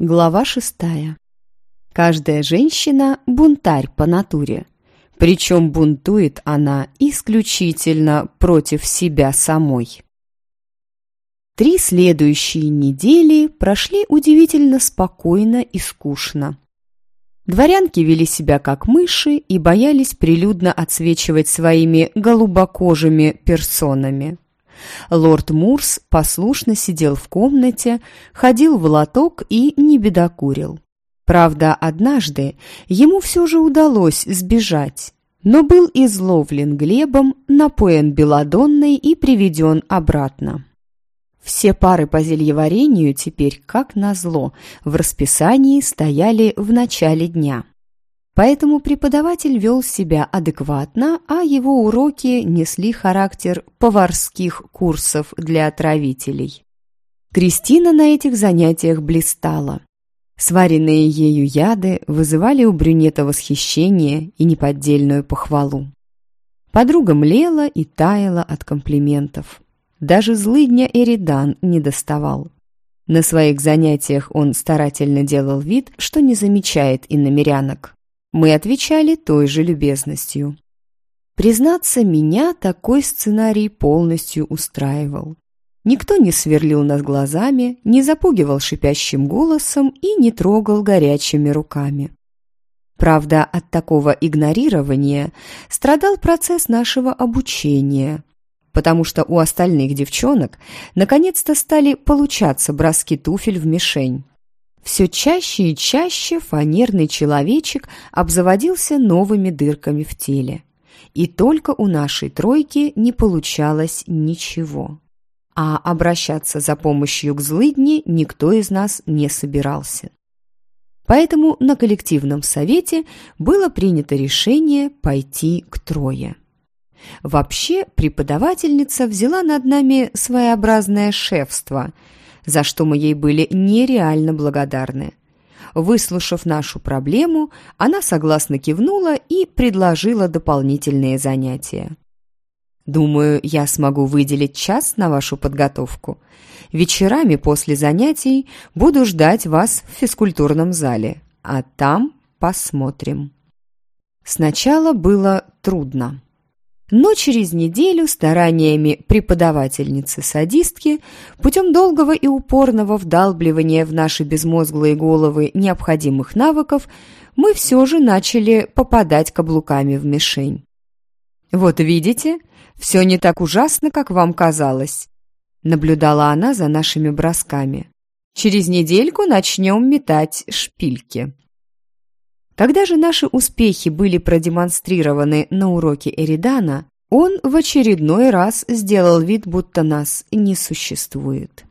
Глава шестая. Каждая женщина – бунтарь по натуре. Причем бунтует она исключительно против себя самой. Три следующие недели прошли удивительно спокойно и скучно. Дворянки вели себя как мыши и боялись прилюдно отсвечивать своими голубокожими персонами. Лорд Мурс послушно сидел в комнате, ходил в лоток и не бедокурил. Правда, однажды ему все же удалось сбежать, но был изловлен Глебом, напоен белодонной и приведен обратно. Все пары по зельеварению теперь, как назло, в расписании стояли в начале дня. Поэтому преподаватель вел себя адекватно, а его уроки несли характер поварских курсов для отравителей. Кристина на этих занятиях блистала. Сваренные ею яды вызывали у брюнета восхищение и неподдельную похвалу. Подруга млела и таяла от комплиментов. Даже злыдня Эридан не доставал. На своих занятиях он старательно делал вид, что не замечает иномерянок. Мы отвечали той же любезностью. Признаться, меня такой сценарий полностью устраивал. Никто не сверлил нас глазами, не запугивал шипящим голосом и не трогал горячими руками. Правда, от такого игнорирования страдал процесс нашего обучения, потому что у остальных девчонок наконец-то стали получаться броски туфель в мишень. Все чаще и чаще фанерный человечек обзаводился новыми дырками в теле. И только у нашей тройки не получалось ничего. А обращаться за помощью к злыдне никто из нас не собирался. Поэтому на коллективном совете было принято решение пойти к трое. Вообще преподавательница взяла над нами своеобразное шефство – за что мы ей были нереально благодарны. Выслушав нашу проблему, она согласно кивнула и предложила дополнительные занятия. «Думаю, я смогу выделить час на вашу подготовку. Вечерами после занятий буду ждать вас в физкультурном зале, а там посмотрим». Сначала было трудно. Но через неделю стараниями преподавательницы-садистки, путем долгого и упорного вдалбливания в наши безмозглые головы необходимых навыков, мы все же начали попадать каблуками в мишень. «Вот видите, все не так ужасно, как вам казалось», наблюдала она за нашими бросками. «Через недельку начнем метать шпильки». Когда же наши успехи были продемонстрированы на уроке Эридана, он в очередной раз сделал вид, будто нас не существует.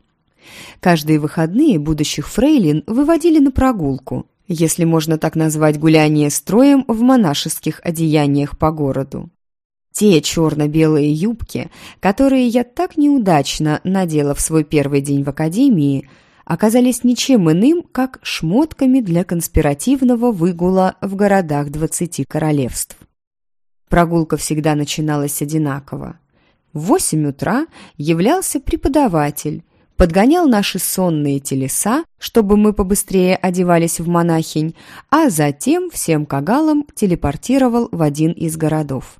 Каждые выходные будущих фрейлин выводили на прогулку, если можно так назвать гуляние строем в монашеских одеяниях по городу. Те черно-белые юбки, которые я так неудачно надела в свой первый день в академии – оказались ничем иным, как шмотками для конспиративного выгула в городах двадцати королевств. Прогулка всегда начиналась одинаково. В восемь утра являлся преподаватель, подгонял наши сонные телеса, чтобы мы побыстрее одевались в монахинь, а затем всем кагалам телепортировал в один из городов.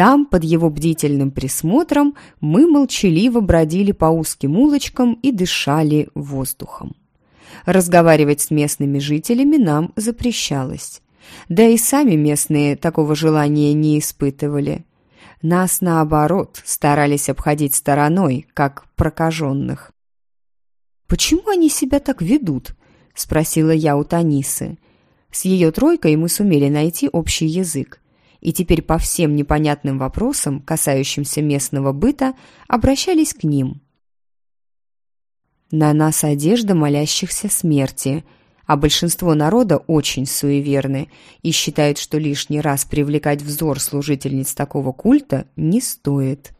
Там, под его бдительным присмотром, мы молчаливо бродили по узким улочкам и дышали воздухом. Разговаривать с местными жителями нам запрещалось. Да и сами местные такого желания не испытывали. Нас, наоборот, старались обходить стороной, как прокаженных. «Почему они себя так ведут?» – спросила я у Танисы. С ее тройкой мы сумели найти общий язык и теперь по всем непонятным вопросам, касающимся местного быта, обращались к ним. На нас одежда молящихся смерти, а большинство народа очень суеверны и считают, что лишний раз привлекать взор служительниц такого культа не стоит.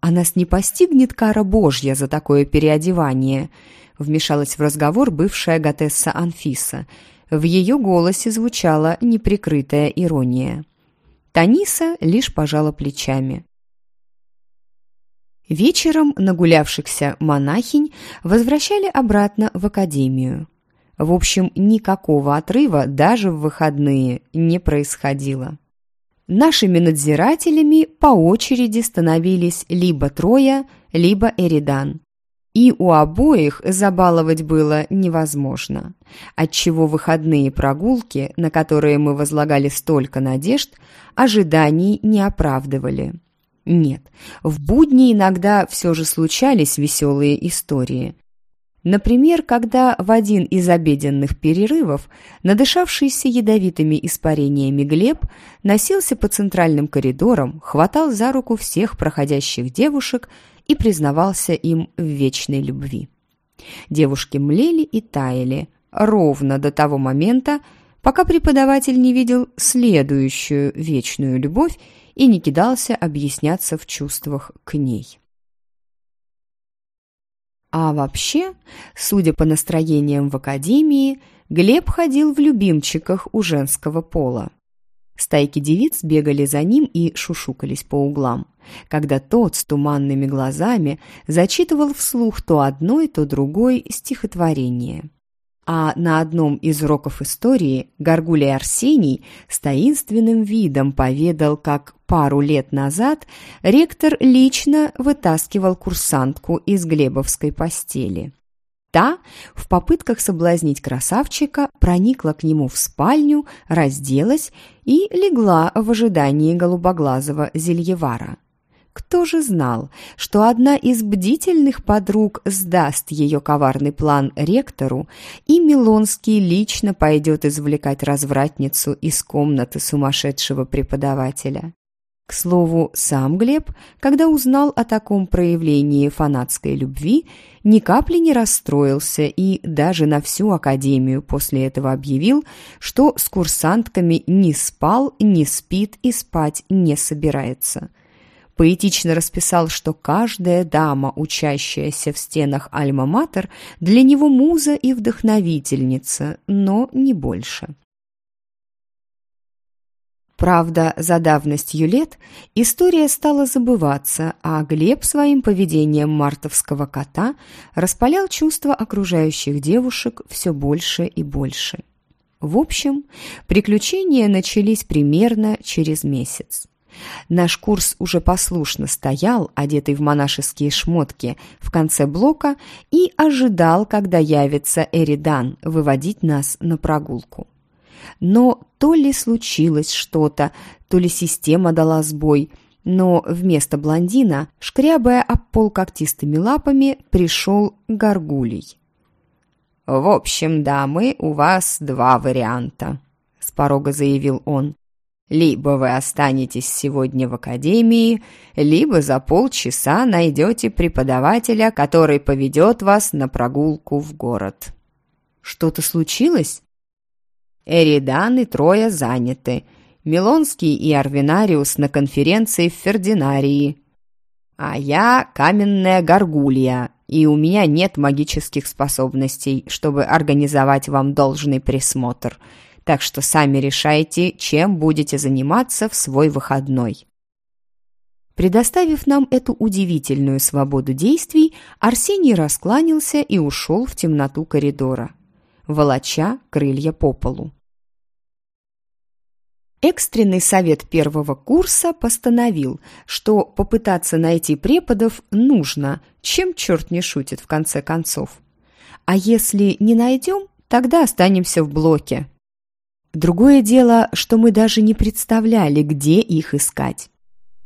«А нас не постигнет кара Божья за такое переодевание», вмешалась в разговор бывшая готесса Анфиса. В ее голосе звучала неприкрытая ирония. Таниса лишь пожала плечами. Вечером нагулявшихся монахинь возвращали обратно в академию. В общем, никакого отрыва даже в выходные не происходило. Нашими надзирателями по очереди становились либо Троя, либо Эридан. И у обоих забаловать было невозможно, отчего выходные прогулки, на которые мы возлагали столько надежд, ожиданий не оправдывали. Нет, в будни иногда все же случались веселые истории. Например, когда в один из обеденных перерывов надышавшийся ядовитыми испарениями Глеб носился по центральным коридорам, хватал за руку всех проходящих девушек и признавался им в вечной любви. Девушки млели и таяли ровно до того момента, пока преподаватель не видел следующую вечную любовь и не кидался объясняться в чувствах к ней. А вообще, судя по настроениям в академии, Глеб ходил в любимчиках у женского пола. Стайки девиц бегали за ним и шушукались по углам, когда тот с туманными глазами зачитывал вслух то одной, то другой стихотворение а на одном из уроков истории Гаргулий Арсений с таинственным видом поведал, как пару лет назад ректор лично вытаскивал курсантку из Глебовской постели. Та, в попытках соблазнить красавчика, проникла к нему в спальню, разделась и легла в ожидании голубоглазого зельевара. Кто же знал, что одна из бдительных подруг сдаст ее коварный план ректору, и Милонский лично пойдет извлекать развратницу из комнаты сумасшедшего преподавателя? К слову, сам Глеб, когда узнал о таком проявлении фанатской любви, ни капли не расстроился и даже на всю академию после этого объявил, что с курсантками не спал, не спит и спать не собирается – поэтично расписал, что каждая дама, учащаяся в стенах Альма-Матер, для него муза и вдохновительница, но не больше. Правда, за давностью лет история стала забываться, а Глеб своим поведением мартовского кота распалял чувства окружающих девушек все больше и больше. В общем, приключения начались примерно через месяц. Наш курс уже послушно стоял, одетый в монашеские шмотки, в конце блока и ожидал, когда явится Эридан выводить нас на прогулку. Но то ли случилось что-то, то ли система дала сбой, но вместо блондина, шкрябая об пол когтистыми лапами, пришел горгулей. «В общем, дамы, у вас два варианта», — с порога заявил он. Либо вы останетесь сегодня в академии, либо за полчаса найдете преподавателя, который поведет вас на прогулку в город. Что-то случилось? Эридан и Троя заняты. Милонский и Арвинариус на конференции в Фердинарии. А я каменная горгулья, и у меня нет магических способностей, чтобы организовать вам должный присмотр – так что сами решайте, чем будете заниматься в свой выходной. Предоставив нам эту удивительную свободу действий, Арсений раскланялся и ушел в темноту коридора, волоча крылья по полу. Экстренный совет первого курса постановил, что попытаться найти преподов нужно, чем черт не шутит в конце концов. А если не найдем, тогда останемся в блоке, Другое дело, что мы даже не представляли, где их искать.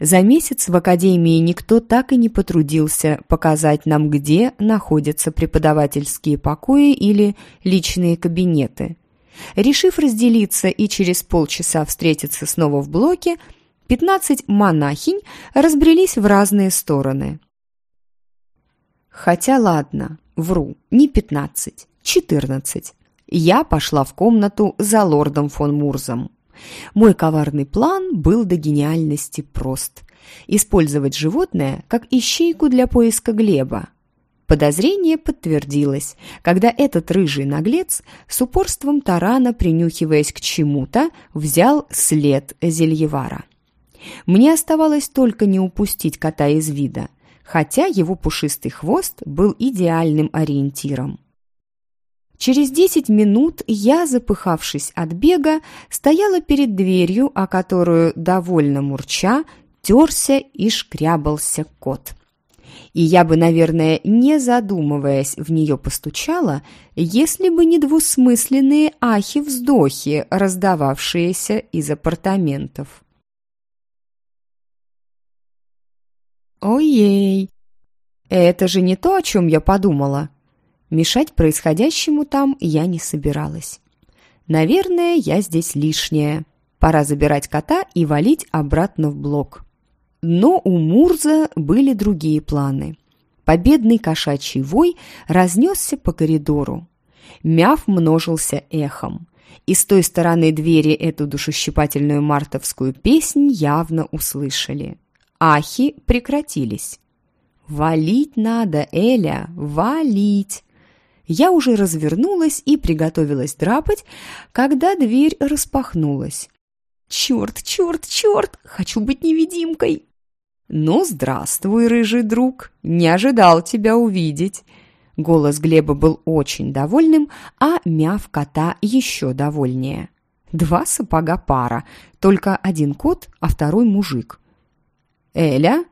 За месяц в академии никто так и не потрудился показать нам, где находятся преподавательские покои или личные кабинеты. Решив разделиться и через полчаса встретиться снова в блоке, 15 монахинь разбрелись в разные стороны. Хотя ладно, вру, не 15, 14 я пошла в комнату за лордом фон Мурзом. Мой коварный план был до гениальности прост. Использовать животное как ищейку для поиска Глеба. Подозрение подтвердилось, когда этот рыжий наглец с упорством тарана, принюхиваясь к чему-то, взял след Зельевара. Мне оставалось только не упустить кота из вида, хотя его пушистый хвост был идеальным ориентиром. Через десять минут я, запыхавшись от бега, стояла перед дверью, о которую, довольно мурча, терся и шкрябался кот. И я бы, наверное, не задумываясь, в нее постучала, если бы не двусмысленные ахи-вздохи, раздававшиеся из апартаментов. «Ой-ей! Это же не то, о чем я подумала!» Мешать происходящему там я не собиралась. Наверное, я здесь лишняя. Пора забирать кота и валить обратно в блок. Но у Мурза были другие планы. Победный кошачий вой разнесся по коридору. Мяв множился эхом. И с той стороны двери эту душещипательную мартовскую песнь явно услышали. Ахи прекратились. «Валить надо, Эля, валить!» Я уже развернулась и приготовилась драпать, когда дверь распахнулась. «Черт, черт, черт! Хочу быть невидимкой!» «Ну, здравствуй, рыжий друг! Не ожидал тебя увидеть!» Голос Глеба был очень довольным, а мяв кота еще довольнее. Два сапога пара, только один кот, а второй мужик. «Эля?»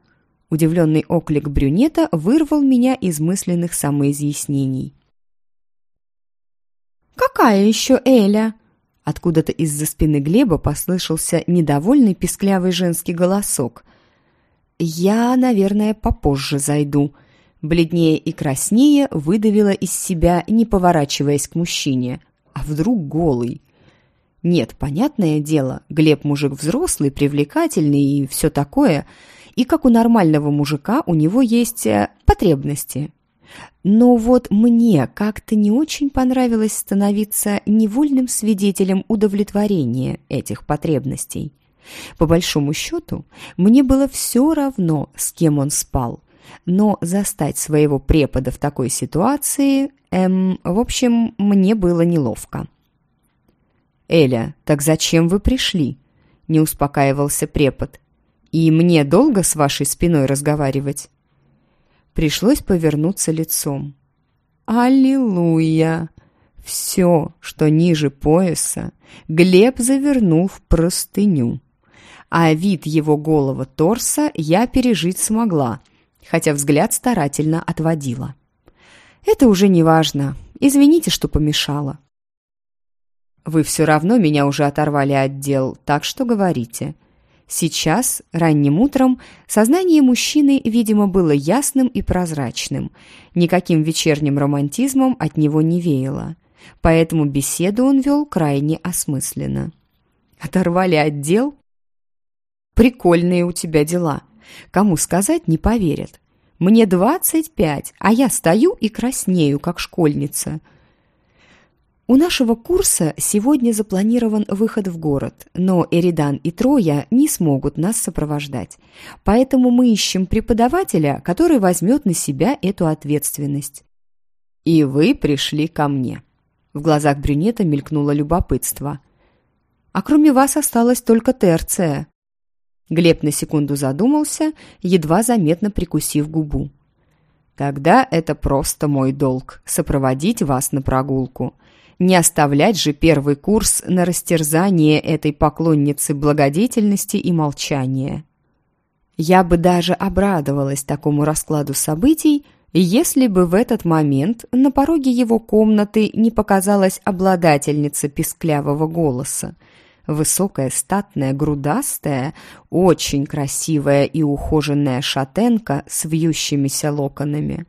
Удивленный оклик брюнета вырвал меня из мысленных самоизъяснений. «Какая еще Эля?» Откуда-то из-за спины Глеба послышался недовольный песклявый женский голосок. «Я, наверное, попозже зайду». Бледнее и краснее выдавила из себя, не поворачиваясь к мужчине. А вдруг голый? Нет, понятное дело, Глеб мужик взрослый, привлекательный и все такое. И как у нормального мужика у него есть э, потребности, но вот мне как-то не очень понравилось становиться невольным свидетелем удовлетворения этих потребностей. По большому счету, мне было все равно, с кем он спал, но застать своего препода в такой ситуации, эм, в общем, мне было неловко. «Эля, так зачем вы пришли?» – не успокаивался препод. «И мне долго с вашей спиной разговаривать?» Пришлось повернуться лицом. Аллилуйя! Все, что ниже пояса, Глеб завернул в простыню. А вид его голого торса я пережить смогла, хотя взгляд старательно отводила. Это уже не важно. Извините, что помешала. Вы все равно меня уже оторвали от дел, так что говорите. Сейчас, ранним утром, сознание мужчины, видимо, было ясным и прозрачным. Никаким вечерним романтизмом от него не веяло. Поэтому беседу он вел крайне осмысленно. «Оторвали отдел?» «Прикольные у тебя дела. Кому сказать, не поверят. Мне двадцать пять, а я стою и краснею, как школьница. У нашего курса сегодня запланирован выход в город, но Эридан и Троя не смогут нас сопровождать. Поэтому мы ищем преподавателя, который возьмет на себя эту ответственность. И вы пришли ко мне. В глазах брюнета мелькнуло любопытство. А кроме вас осталась только терция. Глеб на секунду задумался, едва заметно прикусив губу. Тогда это просто мой долг — сопроводить вас на прогулку. Не оставлять же первый курс на растерзание этой поклонницы благодетельности и молчания. Я бы даже обрадовалась такому раскладу событий, если бы в этот момент на пороге его комнаты не показалась обладательница писклявого голоса. Высокая, статная, грудастая, очень красивая и ухоженная шатенка с вьющимися локонами.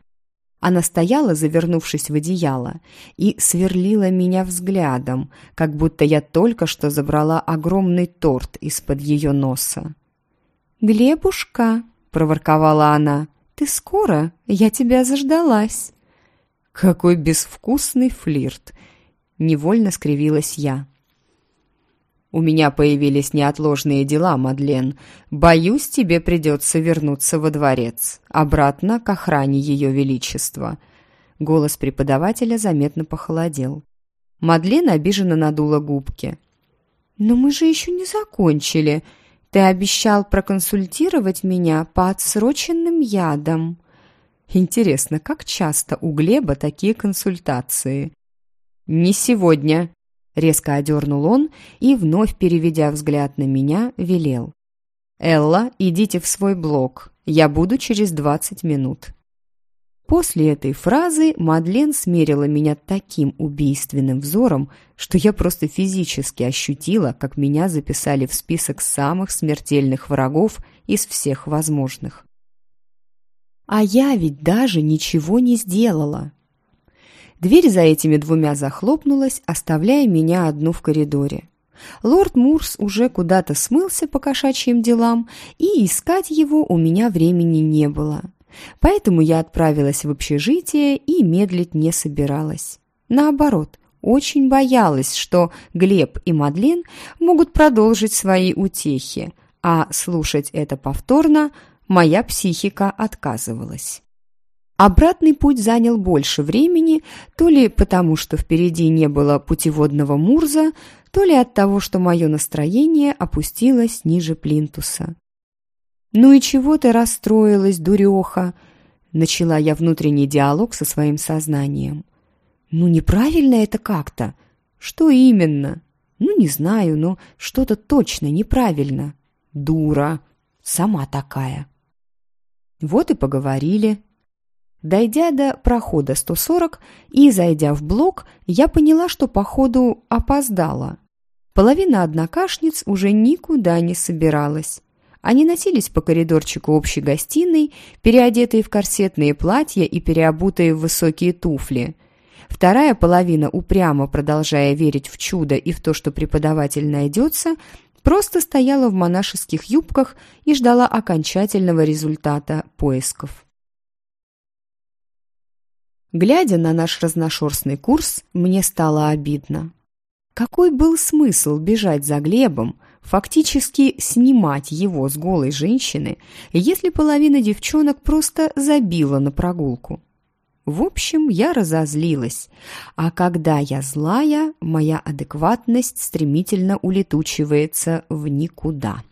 Она стояла, завернувшись в одеяло, и сверлила меня взглядом, как будто я только что забрала огромный торт из-под ее носа. «Глебушка», — проворковала она, — «ты скоро? Я тебя заждалась». «Какой безвкусный флирт!» — невольно скривилась я. У меня появились неотложные дела, Мадлен. Боюсь, тебе придется вернуться во дворец, обратно к охране ее величества». Голос преподавателя заметно похолодел. Мадлен обиженно надула губки. «Но мы же еще не закончили. Ты обещал проконсультировать меня по отсроченным ядам». Интересно, как часто у Глеба такие консультации? «Не сегодня», — резко одернул он и, вновь переведя взгляд на меня, велел. «Элла, идите в свой блок. Я буду через двадцать минут». После этой фразы Мадлен смерила меня таким убийственным взором, что я просто физически ощутила, как меня записали в список самых смертельных врагов из всех возможных. А я ведь даже ничего не сделала. Дверь за этими двумя захлопнулась, оставляя меня одну в коридоре. Лорд Мурс уже куда-то смылся по кошачьим делам, и искать его у меня времени не было. Поэтому я отправилась в общежитие и медлить не собиралась. Наоборот, очень боялась, что Глеб и Мадлен могут продолжить свои утехи, а слушать это повторно моя психика отказывалась. Обратный путь занял больше времени, то ли потому, что впереди не было путеводного Мурза, то ли от того, что мое настроение опустилось ниже плинтуса. «Ну и чего ты расстроилась, дуреха?» Начала я внутренний диалог со своим сознанием. «Ну, неправильно это как-то. Что именно?» «Ну, не знаю, но что-то точно неправильно. Дура. Сама такая». Вот и поговорили. Дойдя до прохода 140 и зайдя в блок, я поняла, что походу опоздала. Половина однокашниц уже никуда не собиралась. Они носились по коридорчику общей гостиной, переодетые в корсетные платья и переобутые в высокие туфли. Вторая половина, упрямо продолжая верить в чудо и в то, что преподаватель найдется, просто стояла в монашеских юбках и ждала окончательного результата поисков. Глядя на наш разношерстный курс, мне стало обидно. Какой был смысл бежать за Глебом, фактически снимать его с голой женщины, если половина девчонок просто забила на прогулку. В общем, я разозлилась, а когда я злая, моя адекватность стремительно улетучивается в никуда.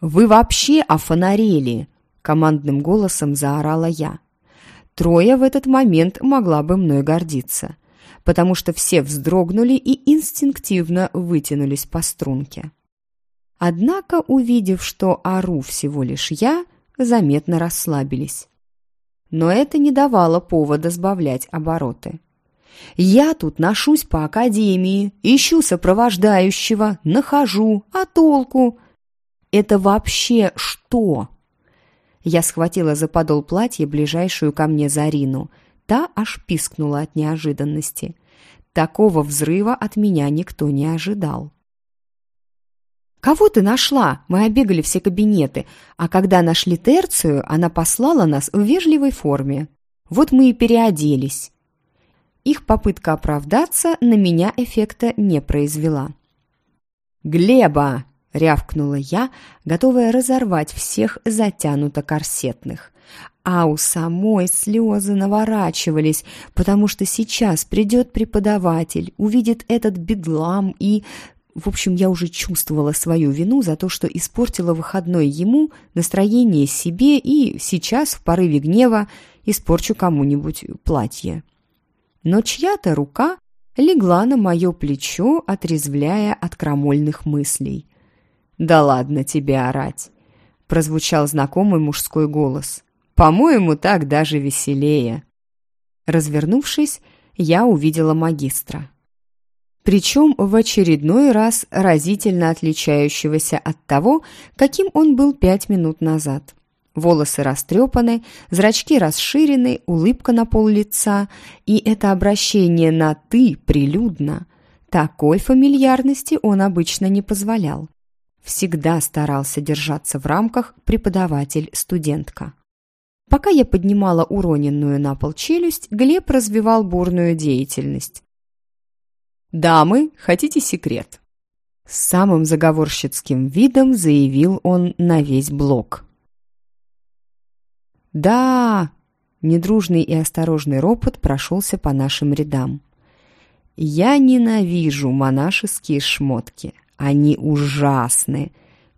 «Вы вообще офонарели!» — командным голосом заорала я. Трое в этот момент могла бы мной гордиться — потому что все вздрогнули и инстинктивно вытянулись по струнке. Однако, увидев, что ору всего лишь я, заметно расслабились. Но это не давало повода сбавлять обороты. «Я тут ношусь по академии, ищу сопровождающего, нахожу, а толку? Это вообще что?» Я схватила за подол платья ближайшую ко мне Зарину – Та аж пискнула от неожиданности. Такого взрыва от меня никто не ожидал. «Кого ты нашла?» Мы обегали все кабинеты, а когда нашли терцию, она послала нас в вежливой форме. Вот мы и переоделись. Их попытка оправдаться на меня эффекта не произвела. «Глеба!» — рявкнула я, готовая разорвать всех затянуто-корсетных а у самой слезы наворачивались, потому что сейчас придет преподаватель, увидит этот бедлам и... В общем, я уже чувствовала свою вину за то, что испортила выходной ему, настроение себе и сейчас, в порыве гнева, испорчу кому-нибудь платье. Но чья-то рука легла на мое плечо, отрезвляя от крамольных мыслей. «Да ладно тебе орать!» — прозвучал знакомый мужской голос. По-моему, так даже веселее. Развернувшись, я увидела магистра. Причем в очередной раз разительно отличающегося от того, каким он был пять минут назад. Волосы растрепаны, зрачки расширены, улыбка на пол лица, и это обращение на «ты» прилюдно. Такой фамильярности он обычно не позволял. Всегда старался держаться в рамках преподаватель-студентка. Пока я поднимала уроненную на пол челюсть, Глеб развивал бурную деятельность. «Дамы, хотите секрет?» С самым заговорщицким видом заявил он на весь блок. «Да!» — недружный и осторожный ропот прошелся по нашим рядам. «Я ненавижу монашеские шмотки. Они ужасны!»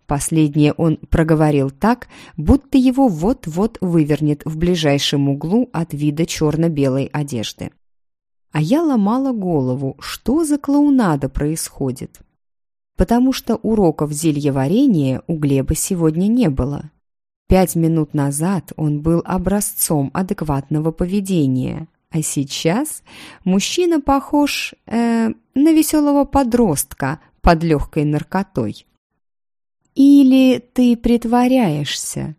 Последнее он проговорил так, будто его вот-вот вывернет в ближайшем углу от вида черно-белой одежды. А я ломала голову, что за клоунада происходит. Потому что уроков зельеварения у Глеба сегодня не было. Пять минут назад он был образцом адекватного поведения, а сейчас мужчина похож э, на веселого подростка под легкой наркотой. «Или ты притворяешься?»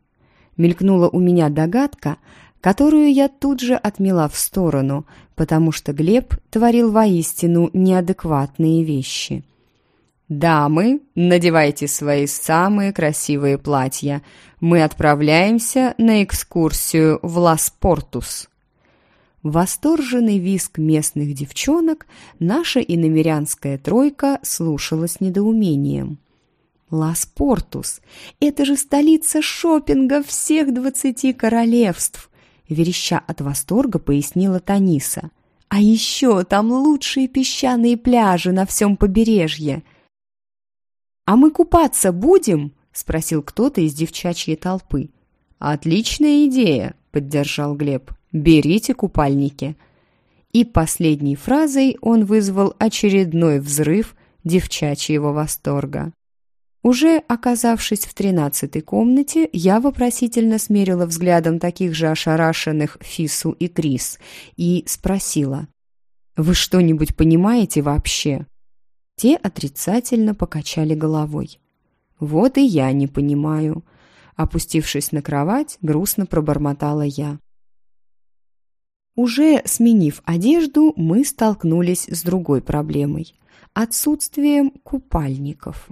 Мелькнула у меня догадка, которую я тут же отмела в сторону, потому что Глеб творил воистину неадекватные вещи. «Дамы, надевайте свои самые красивые платья. Мы отправляемся на экскурсию в Лас-Портус». Восторженный виск местных девчонок наша иномерянская тройка слушала с недоумением. «Лас-Портус! Это же столица шопинга всех двадцати королевств!» Вереща от восторга пояснила Таниса. «А еще там лучшие песчаные пляжи на всем побережье!» «А мы купаться будем?» — спросил кто-то из девчачьей толпы. «Отличная идея!» — поддержал Глеб. «Берите купальники». И последней фразой он вызвал очередной взрыв девчачьего восторга. Уже оказавшись в тринадцатой комнате, я вопросительно смерила взглядом таких же ошарашенных Фису и Крис и спросила, «Вы что-нибудь понимаете вообще?» Те отрицательно покачали головой. «Вот и я не понимаю», Опустившись на кровать, грустно пробормотала я. Уже сменив одежду, мы столкнулись с другой проблемой – отсутствием купальников.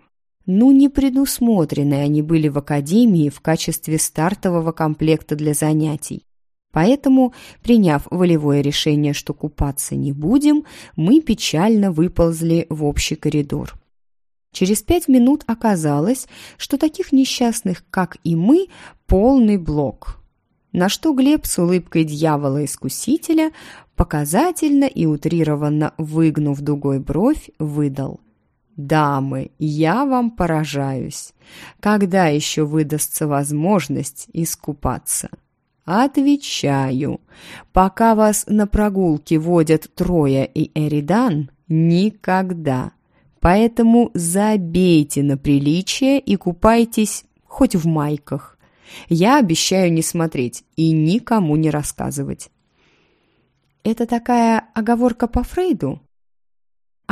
Ну, не предусмотрены они были в академии в качестве стартового комплекта для занятий. Поэтому, приняв волевое решение, что купаться не будем, мы печально выползли в общий коридор. Через пять минут оказалось, что таких несчастных, как и мы, полный блок. На что Глеб с улыбкой дьявола-искусителя, показательно и утрированно выгнув дугой бровь, выдал – «Дамы, я вам поражаюсь. Когда еще выдастся возможность искупаться?» «Отвечаю. Пока вас на прогулке водят Троя и Эридан, никогда. Поэтому забейте на приличие и купайтесь хоть в майках. Я обещаю не смотреть и никому не рассказывать». «Это такая оговорка по Фрейду?»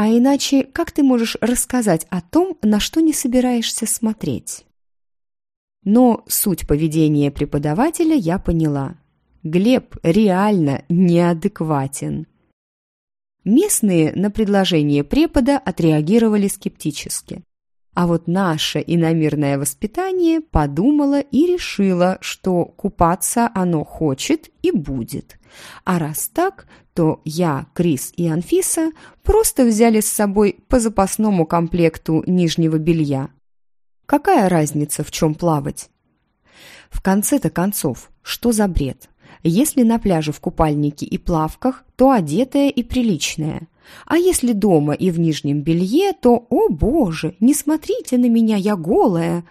А иначе как ты можешь рассказать о том, на что не собираешься смотреть? Но суть поведения преподавателя я поняла. Глеб реально неадекватен. Местные на предложение препода отреагировали скептически. А вот наше иномирное воспитание подумало и решило, что купаться оно хочет и будет. А раз так, то я, Крис и Анфиса просто взяли с собой по запасному комплекту нижнего белья. Какая разница, в чем плавать? В конце-то концов, что за бред? Если на пляже в купальнике и плавках, то одетая и приличная – а если дома и в нижнем белье, то, о боже, не смотрите на меня, я голая.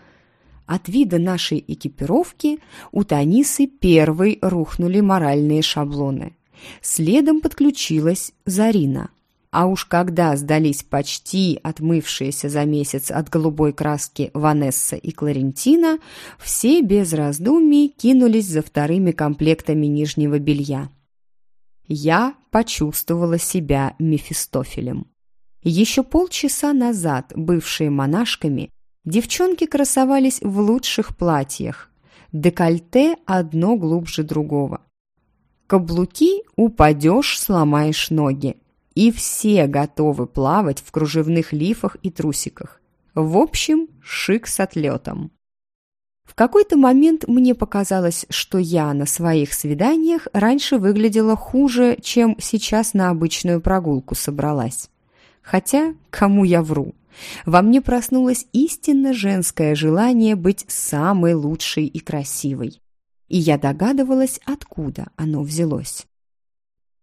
От вида нашей экипировки у Танисы первой рухнули моральные шаблоны. Следом подключилась Зарина. А уж когда сдались почти отмывшиеся за месяц от голубой краски Ванесса и Кларентина, все без раздумий кинулись за вторыми комплектами нижнего белья я почувствовала себя Мефистофелем. Еще полчаса назад бывшие монашками девчонки красовались в лучших платьях, декольте одно глубже другого. Каблуки упадешь, сломаешь ноги, и все готовы плавать в кружевных лифах и трусиках. В общем, шик с отлетом. В какой-то момент мне показалось, что я на своих свиданиях раньше выглядела хуже, чем сейчас на обычную прогулку собралась. Хотя, кому я вру? Во мне проснулось истинно женское желание быть самой лучшей и красивой. И я догадывалась, откуда оно взялось.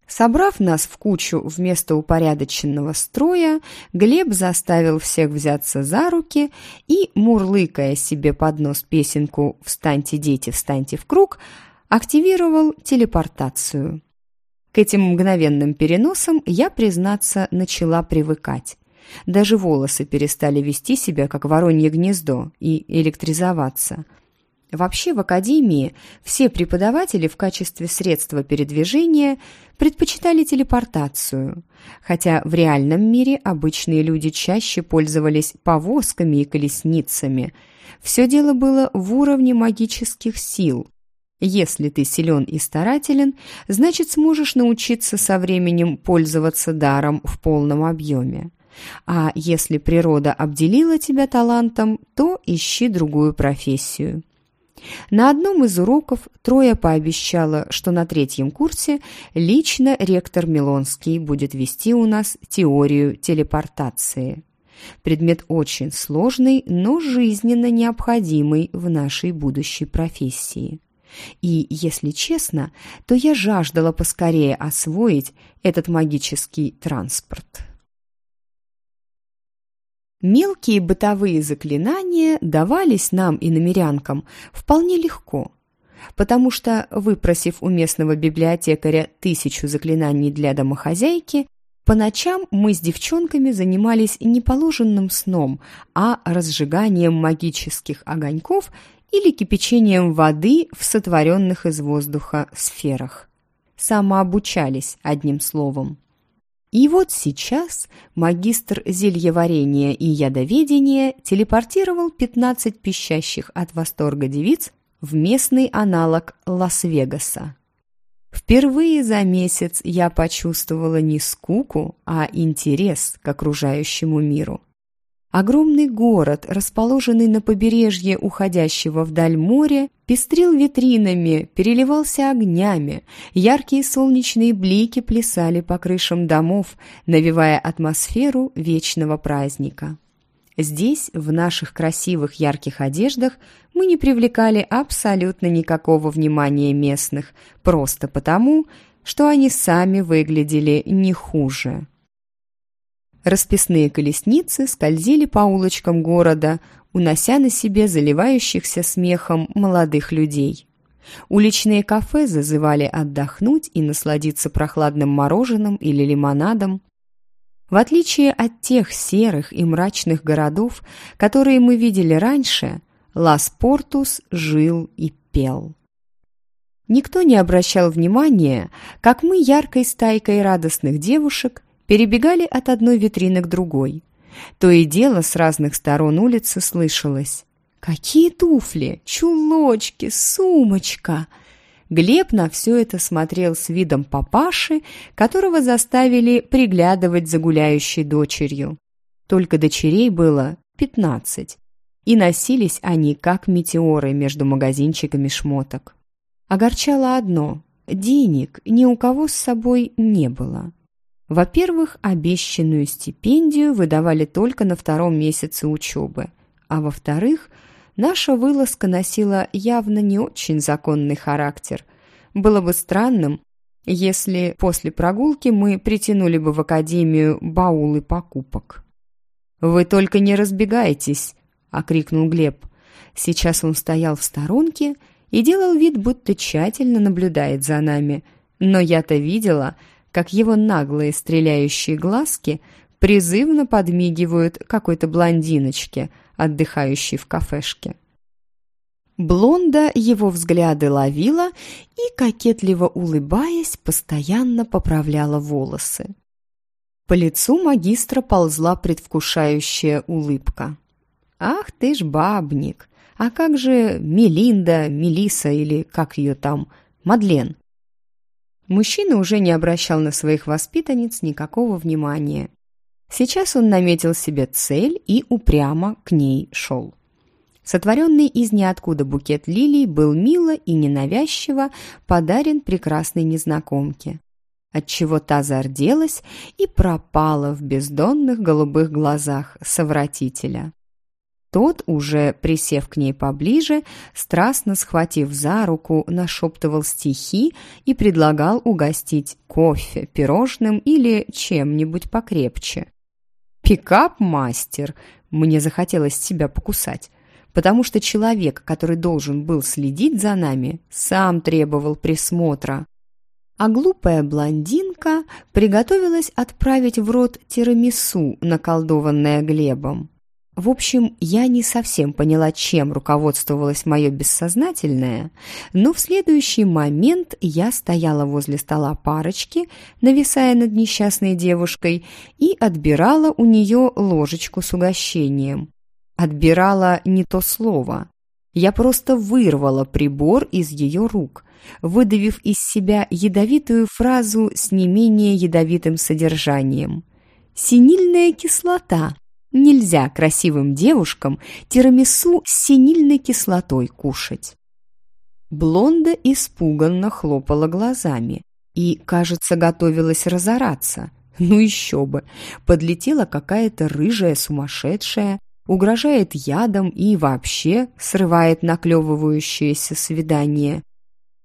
Собрав нас в кучу вместо упорядоченного строя, Глеб заставил всех взяться за руки и, мурлыкая себе под нос песенку «Встаньте, дети, встаньте в круг», активировал телепортацию. К этим мгновенным переносам я, признаться, начала привыкать. Даже волосы перестали вести себя, как воронье гнездо, и электризоваться. Вообще в академии все преподаватели в качестве средства передвижения предпочитали телепортацию, хотя в реальном мире обычные люди чаще пользовались повозками и колесницами. Все дело было в уровне магических сил. Если ты силен и старателен, значит сможешь научиться со временем пользоваться даром в полном объеме. А если природа обделила тебя талантом, то ищи другую профессию. На одном из уроков Троя пообещала, что на третьем курсе лично ректор Милонский будет вести у нас теорию телепортации. Предмет очень сложный, но жизненно необходимый в нашей будущей профессии. И, если честно, то я жаждала поскорее освоить этот магический транспорт. Мелкие бытовые заклинания давались нам и намерянкам вполне легко, потому что, выпросив у местного библиотекаря тысячу заклинаний для домохозяйки, по ночам мы с девчонками занимались не положенным сном, а разжиганием магических огоньков или кипячением воды в сотворенных из воздуха сферах. Самообучались, одним словом. И вот сейчас магистр зельеварения и ядоведения телепортировал 15 пищащих от восторга девиц в местный аналог Лас-Вегаса. Впервые за месяц я почувствовала не скуку, а интерес к окружающему миру. Огромный город, расположенный на побережье уходящего вдаль моря, пестрил витринами, переливался огнями, яркие солнечные блики плясали по крышам домов, навевая атмосферу вечного праздника. Здесь, в наших красивых ярких одеждах, мы не привлекали абсолютно никакого внимания местных, просто потому, что они сами выглядели не хуже. Расписные колесницы скользили по улочкам города, унося на себе заливающихся смехом молодых людей. Уличные кафе зазывали отдохнуть и насладиться прохладным мороженым или лимонадом. В отличие от тех серых и мрачных городов, которые мы видели раньше, Лас-Портус жил и пел. Никто не обращал внимания, как мы яркой стайкой радостных девушек перебегали от одной витрины к другой. То и дело с разных сторон улицы слышалось. «Какие туфли! Чулочки! Сумочка!» Глеб на все это смотрел с видом папаши, которого заставили приглядывать за гуляющей дочерью. Только дочерей было пятнадцать, и носились они, как метеоры между магазинчиками шмоток. Огорчало одно – денег ни у кого с собой не было. Во-первых, обещанную стипендию выдавали только на втором месяце учебы, а во-вторых, наша вылазка носила явно не очень законный характер. Было бы странным, если после прогулки мы притянули бы в академию баулы покупок. «Вы только не разбегайтесь!» — окрикнул Глеб. Сейчас он стоял в сторонке и делал вид, будто тщательно наблюдает за нами. Но я-то видела — как его наглые стреляющие глазки призывно подмигивают какой-то блондиночке, отдыхающей в кафешке. Блонда его взгляды ловила и, кокетливо улыбаясь, постоянно поправляла волосы. По лицу магистра ползла предвкушающая улыбка. «Ах ты ж бабник! А как же Мелинда, Мелиса или как ее там, Мадлен?» Мужчина уже не обращал на своих воспитанниц никакого внимания. Сейчас он наметил себе цель и упрямо к ней шел. Сотворенный из ниоткуда букет лилий был мило и ненавязчиво подарен прекрасной незнакомке, отчего та зарделась и пропала в бездонных голубых глазах совратителя. Тот, уже присев к ней поближе, страстно схватив за руку, нашептывал стихи и предлагал угостить кофе, пирожным или чем-нибудь покрепче. «Пикап-мастер!» Мне захотелось себя покусать, потому что человек, который должен был следить за нами, сам требовал присмотра. а глупая блондинка приготовилась отправить в рот тирамису, наколдованное Глебом. В общем, я не совсем поняла, чем руководствовалось мое бессознательное, но в следующий момент я стояла возле стола парочки, нависая над несчастной девушкой, и отбирала у нее ложечку с угощением. Отбирала не то слово. Я просто вырвала прибор из ее рук, выдавив из себя ядовитую фразу с не менее ядовитым содержанием. «Синильная кислота», Нельзя красивым девушкам тирамису с синильной кислотой кушать. Блонда испуганно хлопала глазами и, кажется, готовилась разораться. Ну еще бы! Подлетела какая-то рыжая сумасшедшая, угрожает ядом и вообще срывает наклевывающееся свидание.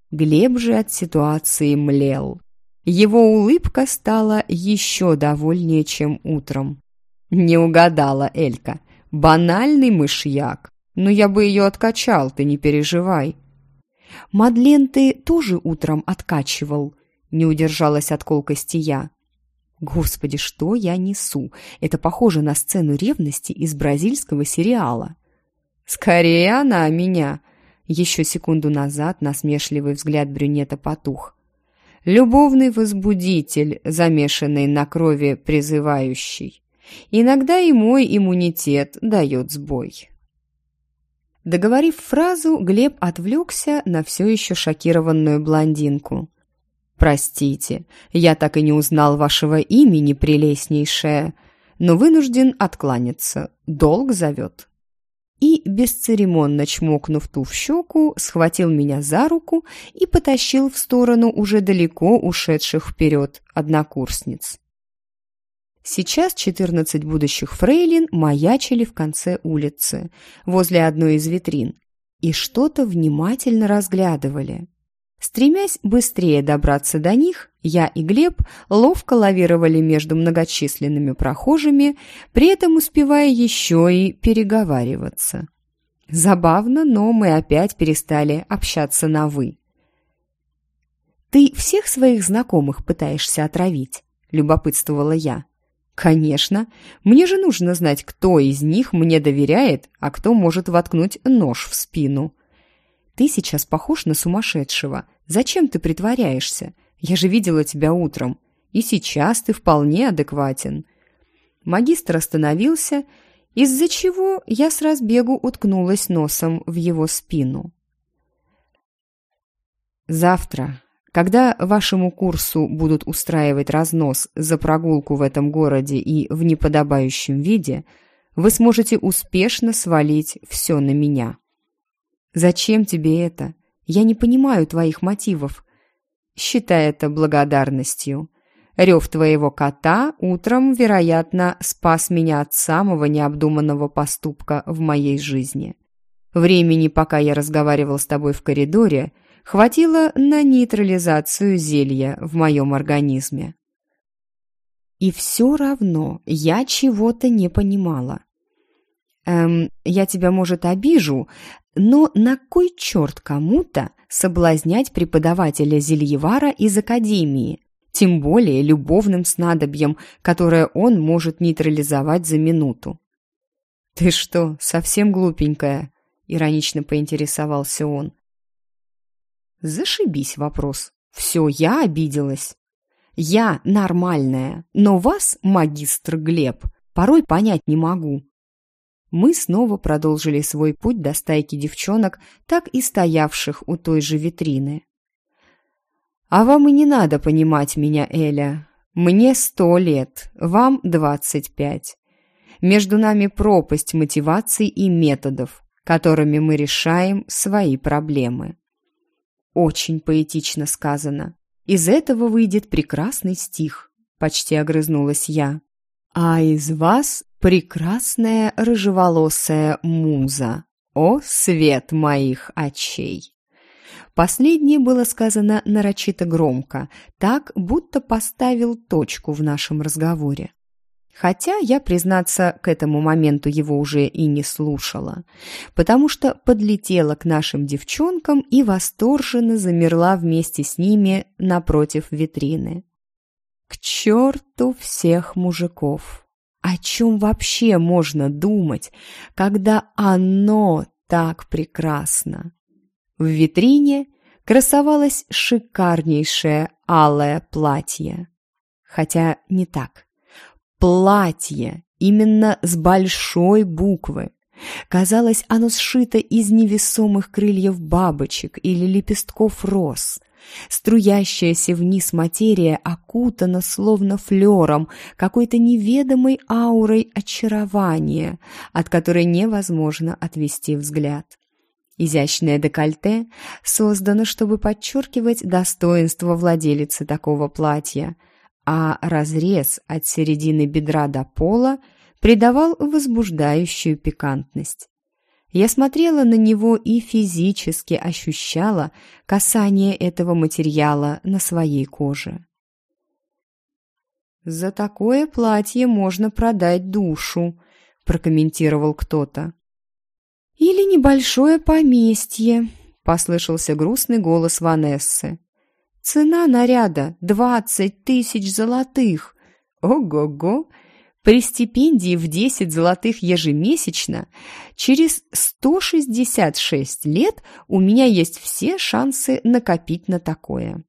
Глеб же от ситуации млел. Его улыбка стала еще довольнее, чем утром. «Не угадала, Элька. Банальный мышьяк. Но я бы ее откачал, ты не переживай». «Мадлен ты тоже утром откачивал», — не удержалась от колкости я. «Господи, что я несу? Это похоже на сцену ревности из бразильского сериала». «Скорее она меня!» Еще секунду назад насмешливый взгляд брюнета потух. «Любовный возбудитель, замешанный на крови призывающий». Иногда и мой иммунитет дает сбой. Договорив фразу, Глеб отвлекся на все еще шокированную блондинку. «Простите, я так и не узнал вашего имени, прелестнейшая, но вынужден откланяться. Долг зовет». И, бесцеремонно чмокнув ту в щеку, схватил меня за руку и потащил в сторону уже далеко ушедших вперед однокурсниц. Сейчас 14 будущих фрейлин маячили в конце улицы, возле одной из витрин, и что-то внимательно разглядывали. Стремясь быстрее добраться до них, я и Глеб ловко лавировали между многочисленными прохожими, при этом успевая еще и переговариваться. Забавно, но мы опять перестали общаться на «вы». «Ты всех своих знакомых пытаешься отравить?» – любопытствовала я. «Конечно. Мне же нужно знать, кто из них мне доверяет, а кто может воткнуть нож в спину». «Ты сейчас похож на сумасшедшего. Зачем ты притворяешься? Я же видела тебя утром. И сейчас ты вполне адекватен». Магистр остановился, из-за чего я с разбегу уткнулась носом в его спину. «Завтра когда вашему курсу будут устраивать разнос за прогулку в этом городе и в неподобающем виде, вы сможете успешно свалить все на меня. Зачем тебе это? Я не понимаю твоих мотивов. Считай это благодарностью. Рев твоего кота утром, вероятно, спас меня от самого необдуманного поступка в моей жизни. Времени, пока я разговаривал с тобой в коридоре – хватило на нейтрализацию зелья в моем организме. И все равно я чего-то не понимала. Эм, я тебя, может, обижу, но на кой черт кому-то соблазнять преподавателя Зельевара из академии, тем более любовным снадобьем, которое он может нейтрализовать за минуту? «Ты что, совсем глупенькая?» — иронично поинтересовался он. Зашибись вопрос. Все, я обиделась. Я нормальная, но вас, магистр Глеб, порой понять не могу. Мы снова продолжили свой путь до стайки девчонок, так и стоявших у той же витрины. «А вам и не надо понимать меня, Эля. Мне сто лет, вам двадцать пять. Между нами пропасть мотиваций и методов, которыми мы решаем свои проблемы. Очень поэтично сказано. Из этого выйдет прекрасный стих, почти огрызнулась я. А из вас прекрасная рыжеволосая муза, о свет моих очей. Последнее было сказано нарочито громко, так, будто поставил точку в нашем разговоре. Хотя я, признаться, к этому моменту его уже и не слушала, потому что подлетела к нашим девчонкам и восторженно замерла вместе с ними напротив витрины. К черту всех мужиков! О чем вообще можно думать, когда оно так прекрасно? В витрине красовалось шикарнейшее алое платье. Хотя не так. Платье, именно с большой буквы. Казалось, оно сшито из невесомых крыльев бабочек или лепестков роз. Струящаяся вниз материя окутана словно флером, какой-то неведомой аурой очарования, от которой невозможно отвести взгляд. Изящное декольте создано, чтобы подчеркивать достоинство владелицы такого платья, а разрез от середины бедра до пола придавал возбуждающую пикантность. Я смотрела на него и физически ощущала касание этого материала на своей коже. «За такое платье можно продать душу», – прокомментировал кто-то. «Или небольшое поместье», – послышался грустный голос Ванессы. «Цена наряда – двадцать тысяч золотых». «Ого-го!» При стипендии в 10 золотых ежемесячно через 166 лет у меня есть все шансы накопить на такое.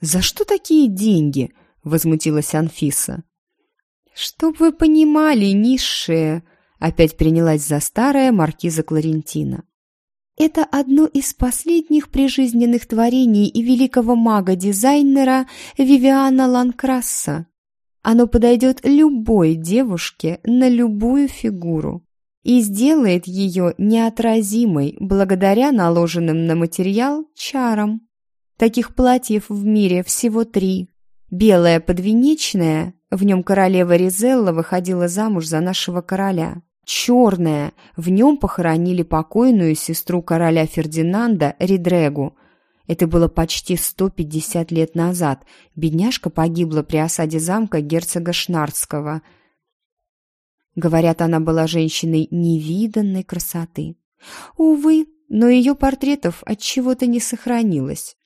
«За что такие деньги?» – возмутилась Анфиса. «Чтоб вы понимали, низшие», – опять принялась за старая маркиза Кларентина. Это одно из последних прижизненных творений и великого мага-дизайнера Вивиана Ланкрасса. Оно подойдет любой девушке на любую фигуру и сделает ее неотразимой благодаря наложенным на материал чарам. Таких платьев в мире всего три. Белое подвенечное, в нем королева Ризелла выходила замуж за нашего короля. Черное, в нем похоронили покойную сестру короля Фердинанда Ридрегу – это было почти 150 лет назад. Бедняжка погибла при осаде замка герцога Шнарского. Говорят, она была женщиной невиданной красоты. Увы, но ее портретов от чего-то не сохранилось.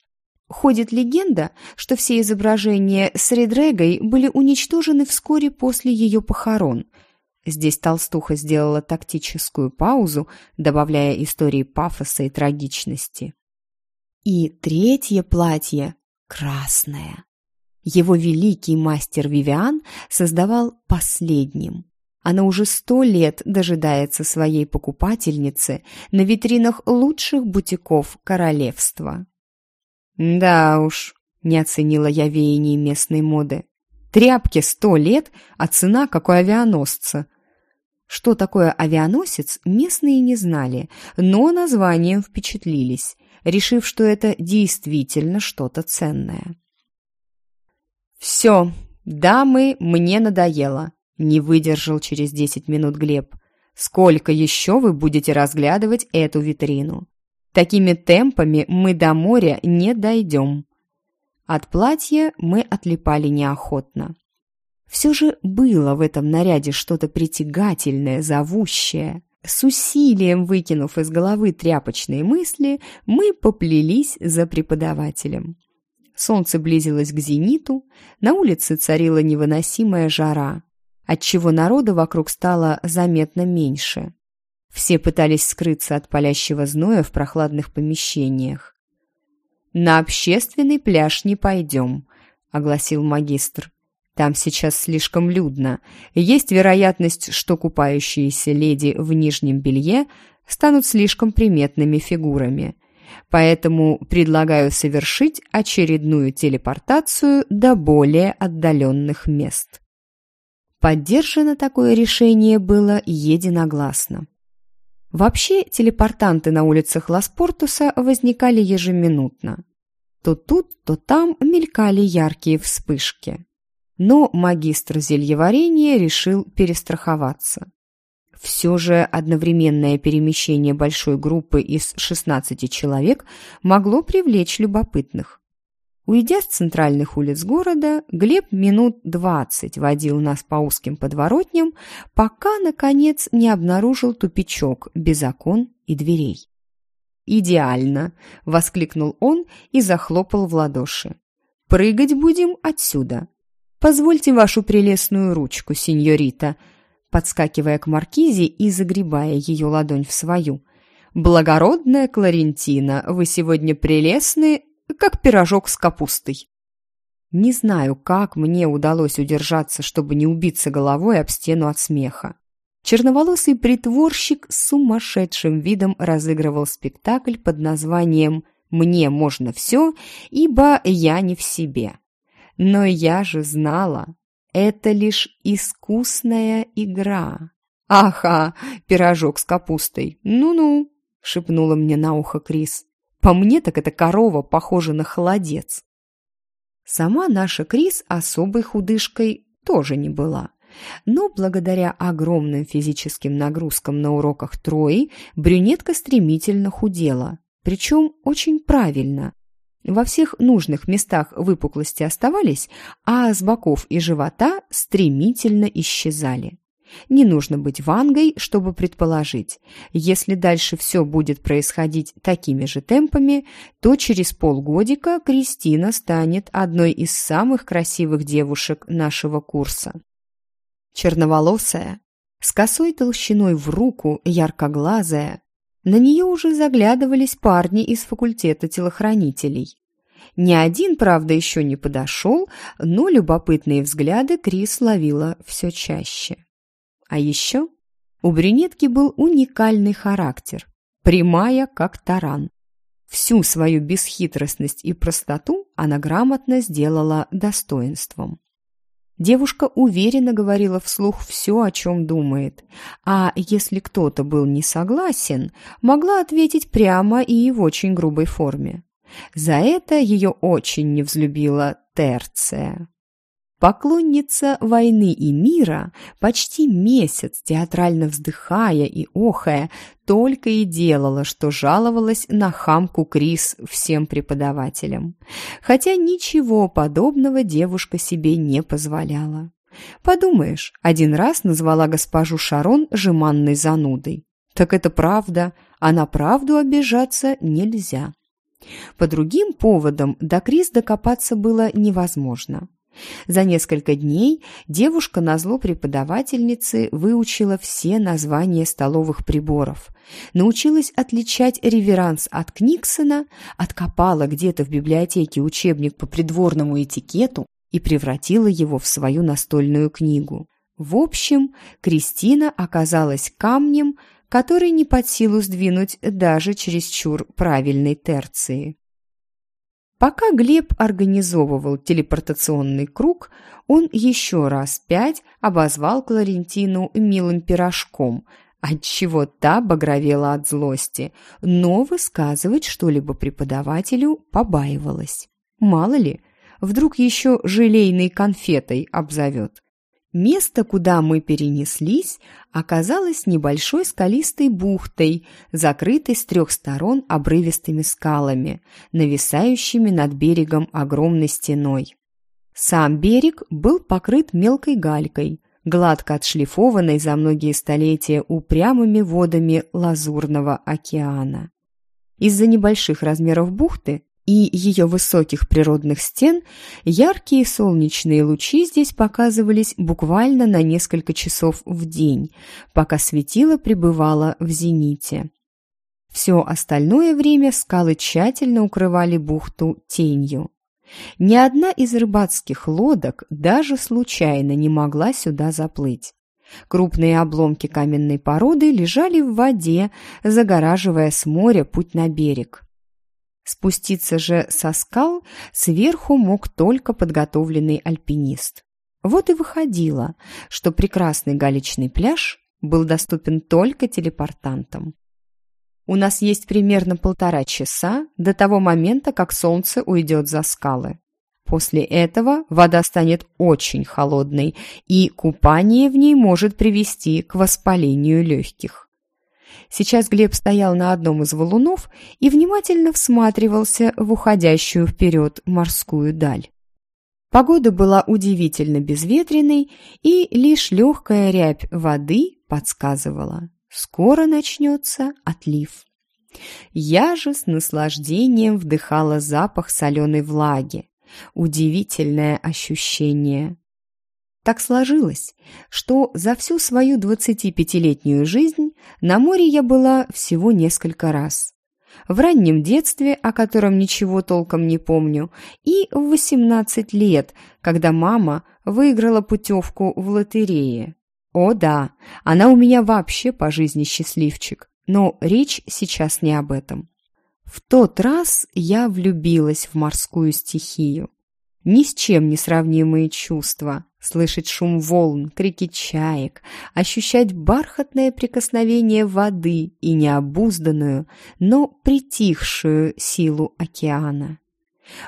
Ходит легенда, что все изображения с Редрегой были уничтожены вскоре после ее похорон. Здесь толстуха сделала тактическую паузу, добавляя истории пафоса и трагичности. И третье платье – красное. Его великий мастер Вивиан создавал последним. Она уже сто лет дожидается своей покупательницы на витринах лучших бутиков королевства. «Да уж», – не оценила я веяние местной моды. «Тряпке сто лет, а цена как у авианосца». Что такое авианосец, местные не знали, но названием впечатлились решив, что это действительно что-то ценное. «Все, дамы, мне надоело», — не выдержал через десять минут Глеб. «Сколько еще вы будете разглядывать эту витрину? Такими темпами мы до моря не дойдем». От платья мы отлипали неохотно. Все же было в этом наряде что-то притягательное, зовущее. С усилием выкинув из головы тряпочные мысли, мы поплелись за преподавателем. Солнце близилось к зениту, на улице царила невыносимая жара, отчего народа вокруг стало заметно меньше. Все пытались скрыться от палящего зноя в прохладных помещениях. «На общественный пляж не пойдем», — огласил магистр. Там сейчас слишком людно. Есть вероятность, что купающиеся леди в нижнем белье станут слишком приметными фигурами. Поэтому предлагаю совершить очередную телепортацию до более отдаленных мест. Поддержано такое решение было единогласно. Вообще, телепортанты на улицах Ласпортуса возникали ежеминутно. То тут, то там мелькали яркие вспышки но магистр зельеварения решил перестраховаться. Все же одновременное перемещение большой группы из 16 человек могло привлечь любопытных. Уйдя с центральных улиц города, Глеб минут двадцать водил нас по узким подворотням, пока, наконец, не обнаружил тупичок без окон и дверей. «Идеально!» — воскликнул он и захлопал в ладоши. «Прыгать будем отсюда. Позвольте вашу прелестную ручку, сеньорита», подскакивая к маркизе и загребая ее ладонь в свою. «Благородная Кларентина, вы сегодня прелестны, как пирожок с капустой». Не знаю, как мне удалось удержаться, чтобы не убиться головой об стену от смеха. Черноволосый притворщик с сумасшедшим видом разыгрывал спектакль под названием «Мне можно все, ибо я не в себе». Но я же знала, это лишь искусная игра. «Ага, пирожок с капустой, ну-ну», — шепнула мне на ухо Крис. «По мне так эта корова похожа на холодец». Сама наша Крис особой худышкой тоже не была. Но благодаря огромным физическим нагрузкам на уроках Трои брюнетка стремительно худела, причем очень правильно. Во всех нужных местах выпуклости оставались, а с боков и живота стремительно исчезали. Не нужно быть вангой, чтобы предположить, если дальше все будет происходить такими же темпами, то через полгодика Кристина станет одной из самых красивых девушек нашего курса черноволосая, с косой толщиной в руку, яркоглазая. На нее уже заглядывались парни из факультета телохранителей. Ни один, правда, еще не подошел, но любопытные взгляды Крис ловила все чаще. А еще у брюнетки был уникальный характер, прямая, как таран. Всю свою бесхитростность и простоту она грамотно сделала достоинством. Девушка уверенно говорила вслух все, о чем думает, а если кто-то был не согласен, могла ответить прямо и в очень грубой форме. За это ее очень не взлюбила Терция. Поклонница войны и мира, почти месяц театрально вздыхая и охая, только и делала, что жаловалась на хамку Крис всем преподавателям. Хотя ничего подобного девушка себе не позволяла. Подумаешь, один раз назвала госпожу Шарон жеманной занудой. Так это правда, а на правду обижаться нельзя. По другим поводам до Крис докопаться было невозможно. За несколько дней девушка на зло преподавательницы выучила все названия столовых приборов, научилась отличать реверанс от Книксона, откопала где-то в библиотеке учебник по придворному этикету и превратила его в свою настольную книгу. В общем, Кристина оказалась камнем, который не под силу сдвинуть даже чересчур правильной терции. Пока Глеб организовывал телепортационный круг, он еще раз пять обозвал Кларентину милым пирожком, отчего та багровела от злости, но высказывать что-либо преподавателю побаивалась. Мало ли, вдруг еще желейной конфетой обзовет. Место, куда мы перенеслись, оказалось небольшой скалистой бухтой, закрытой с трех сторон обрывистыми скалами, нависающими над берегом огромной стеной. Сам берег был покрыт мелкой галькой, гладко отшлифованной за многие столетия упрямыми водами Лазурного океана. Из-за небольших размеров бухты и ее высоких природных стен, яркие солнечные лучи здесь показывались буквально на несколько часов в день, пока светило пребывало в зените. Все остальное время скалы тщательно укрывали бухту тенью. Ни одна из рыбацких лодок даже случайно не могла сюда заплыть. Крупные обломки каменной породы лежали в воде, загораживая с моря путь на берег. Спуститься же со скал сверху мог только подготовленный альпинист. Вот и выходило, что прекрасный галечный пляж был доступен только телепортантам. У нас есть примерно полтора часа до того момента, как солнце уйдет за скалы. После этого вода станет очень холодной, и купание в ней может привести к воспалению легких. Сейчас Глеб стоял на одном из валунов и внимательно всматривался в уходящую вперед морскую даль. Погода была удивительно безветренной, и лишь легкая рябь воды подсказывала. Скоро начнется отлив. Я же с наслаждением вдыхала запах соленой влаги. Удивительное ощущение. Так сложилось, что за всю свою 25-летнюю жизнь на море я была всего несколько раз. В раннем детстве, о котором ничего толком не помню, и в 18 лет, когда мама выиграла путевку в лотерее. О да, она у меня вообще по жизни счастливчик, но речь сейчас не об этом. В тот раз я влюбилась в морскую стихию. Ни с чем не сравнимые чувства. Слышать шум волн, крики чаек, ощущать бархатное прикосновение воды и необузданную, но притихшую силу океана.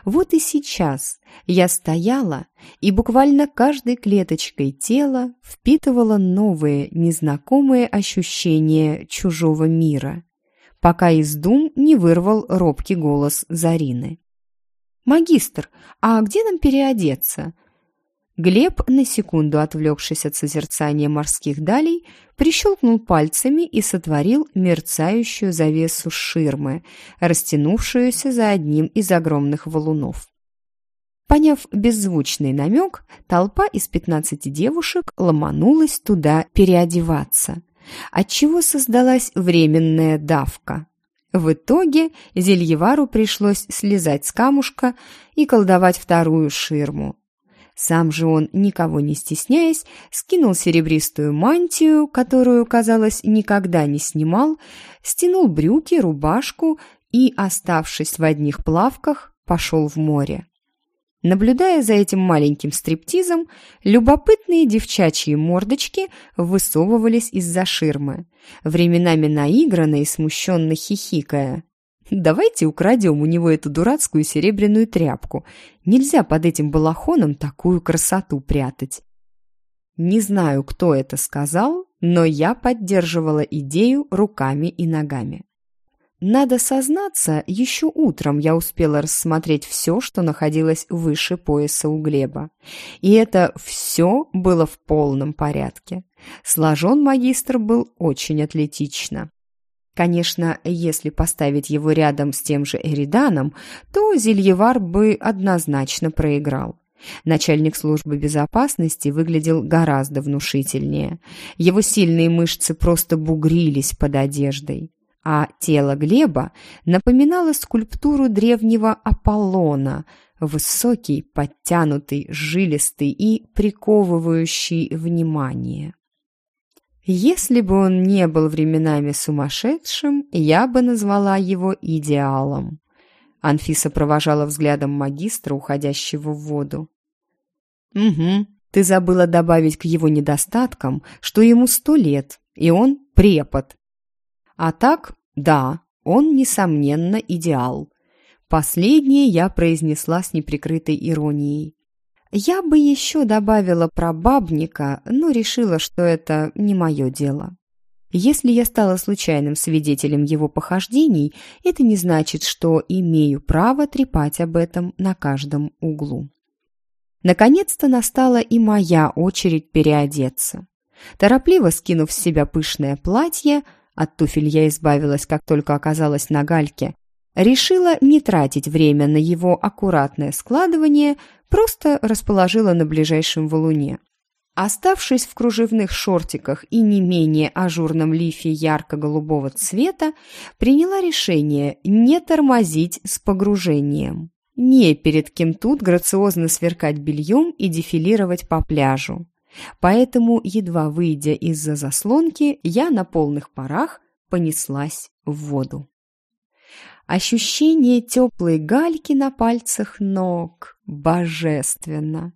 Вот и сейчас я стояла и буквально каждой клеточкой тела впитывала новые, незнакомые ощущения чужого мира, пока из дум не вырвал робкий голос Зарины. «Магистр, а где нам переодеться?» Глеб, на секунду отвлекшись от созерцания морских далей, прищелкнул пальцами и сотворил мерцающую завесу ширмы, растянувшуюся за одним из огромных валунов. Поняв беззвучный намек, толпа из пятнадцати девушек ломанулась туда переодеваться, отчего создалась временная давка. В итоге Зельевару пришлось слезать с камушка и колдовать вторую ширму. Сам же он, никого не стесняясь, скинул серебристую мантию, которую, казалось, никогда не снимал, стянул брюки, рубашку и, оставшись в одних плавках, пошел в море. Наблюдая за этим маленьким стриптизом, любопытные девчачьи мордочки высовывались из-за ширмы, временами наигранно и смущенно хихикая. «Давайте украдем у него эту дурацкую серебряную тряпку. Нельзя под этим балахоном такую красоту прятать». Не знаю, кто это сказал, но я поддерживала идею руками и ногами. Надо сознаться, еще утром я успела рассмотреть все, что находилось выше пояса у Глеба. И это все было в полном порядке. Сложен магистр был очень атлетично. Конечно, если поставить его рядом с тем же Эриданом, то Зельевар бы однозначно проиграл. Начальник службы безопасности выглядел гораздо внушительнее. Его сильные мышцы просто бугрились под одеждой а тело Глеба напоминало скульптуру древнего Аполлона, высокий, подтянутый, жилистый и приковывающий внимание. Если бы он не был временами сумасшедшим, я бы назвала его идеалом. Анфиса провожала взглядом магистра, уходящего в воду. «Угу, ты забыла добавить к его недостаткам, что ему сто лет, и он препод, а так, да, он, несомненно, идеал. Последнее я произнесла с неприкрытой иронией. Я бы еще добавила про бабника, но решила, что это не мое дело. Если я стала случайным свидетелем его похождений, это не значит, что имею право трепать об этом на каждом углу. Наконец-то настала и моя очередь переодеться. Торопливо скинув с себя пышное платье, от туфель я избавилась, как только оказалась на гальке. Решила не тратить время на его аккуратное складывание, просто расположила на ближайшем валуне. Оставшись в кружевных шортиках и не менее ажурном лифе ярко-голубого цвета, приняла решение не тормозить с погружением. Не перед кем тут грациозно сверкать бельем и дефилировать по пляжу. Поэтому, едва выйдя из-за заслонки, я на полных парах понеслась в воду. Ощущение теплой гальки на пальцах ног божественно.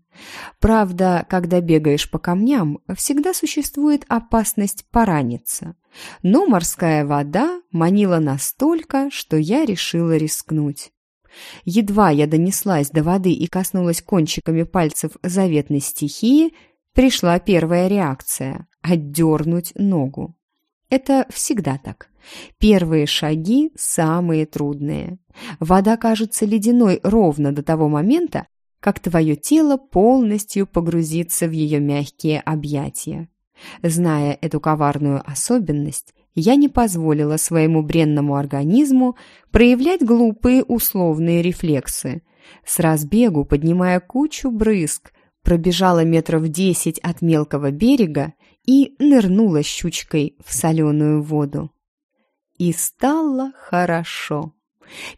Правда, когда бегаешь по камням, всегда существует опасность пораниться. Но морская вода манила настолько, что я решила рискнуть. Едва я донеслась до воды и коснулась кончиками пальцев заветной стихии, пришла первая реакция – отдернуть ногу. Это всегда так. Первые шаги самые трудные. Вода кажется ледяной ровно до того момента, как твое тело полностью погрузится в ее мягкие объятия. Зная эту коварную особенность, я не позволила своему бренному организму проявлять глупые условные рефлексы. С разбегу, поднимая кучу брызг, пробежала метров десять от мелкого берега и нырнула щучкой в соленую воду. И стало хорошо.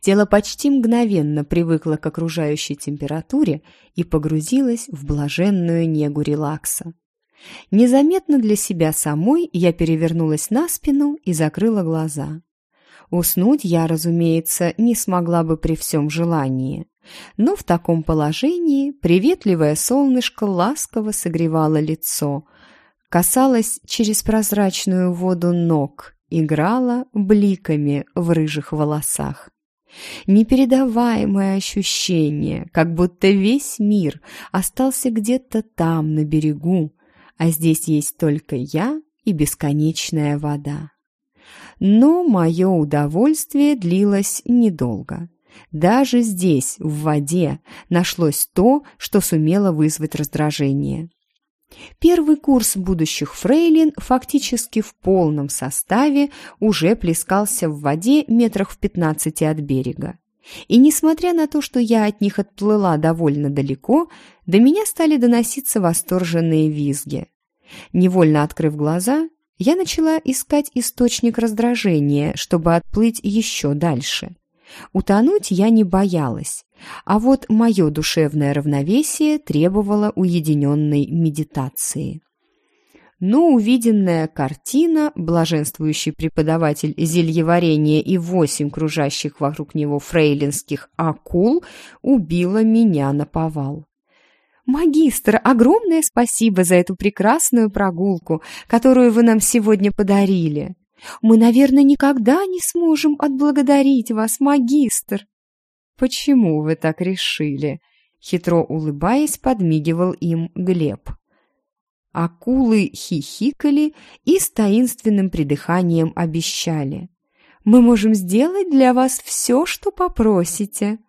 Тело почти мгновенно привыкло к окружающей температуре и погрузилось в блаженную негу релакса. Незаметно для себя самой я перевернулась на спину и закрыла глаза. Уснуть я, разумеется, не смогла бы при всем желании. Но в таком положении приветливое солнышко ласково согревало лицо, касалось через прозрачную воду ног, играло бликами в рыжих волосах. Непередаваемое ощущение, как будто весь мир остался где-то там, на берегу, а здесь есть только я и бесконечная вода. Но мое удовольствие длилось недолго. Даже здесь, в воде, нашлось то, что сумело вызвать раздражение. Первый курс будущих фрейлин фактически в полном составе уже плескался в воде метрах в пятнадцати от берега. И несмотря на то, что я от них отплыла довольно далеко, до меня стали доноситься восторженные визги. Невольно открыв глаза, я начала искать источник раздражения, чтобы отплыть еще дальше. Утонуть я не боялась, а вот мое душевное равновесие требовало уединенной медитации. Но увиденная картина, блаженствующий преподаватель зельеварения и восемь кружащих вокруг него фрейлинских акул, убила меня на повал. «Магистр, огромное спасибо за эту прекрасную прогулку, которую вы нам сегодня подарили!» Мы, наверное, никогда не сможем отблагодарить вас, магистр. Почему вы так решили? Хитро улыбаясь, подмигивал им Глеб. Акулы хихикали и с таинственным придыханием обещали. «Мы можем сделать для вас все, что попросите».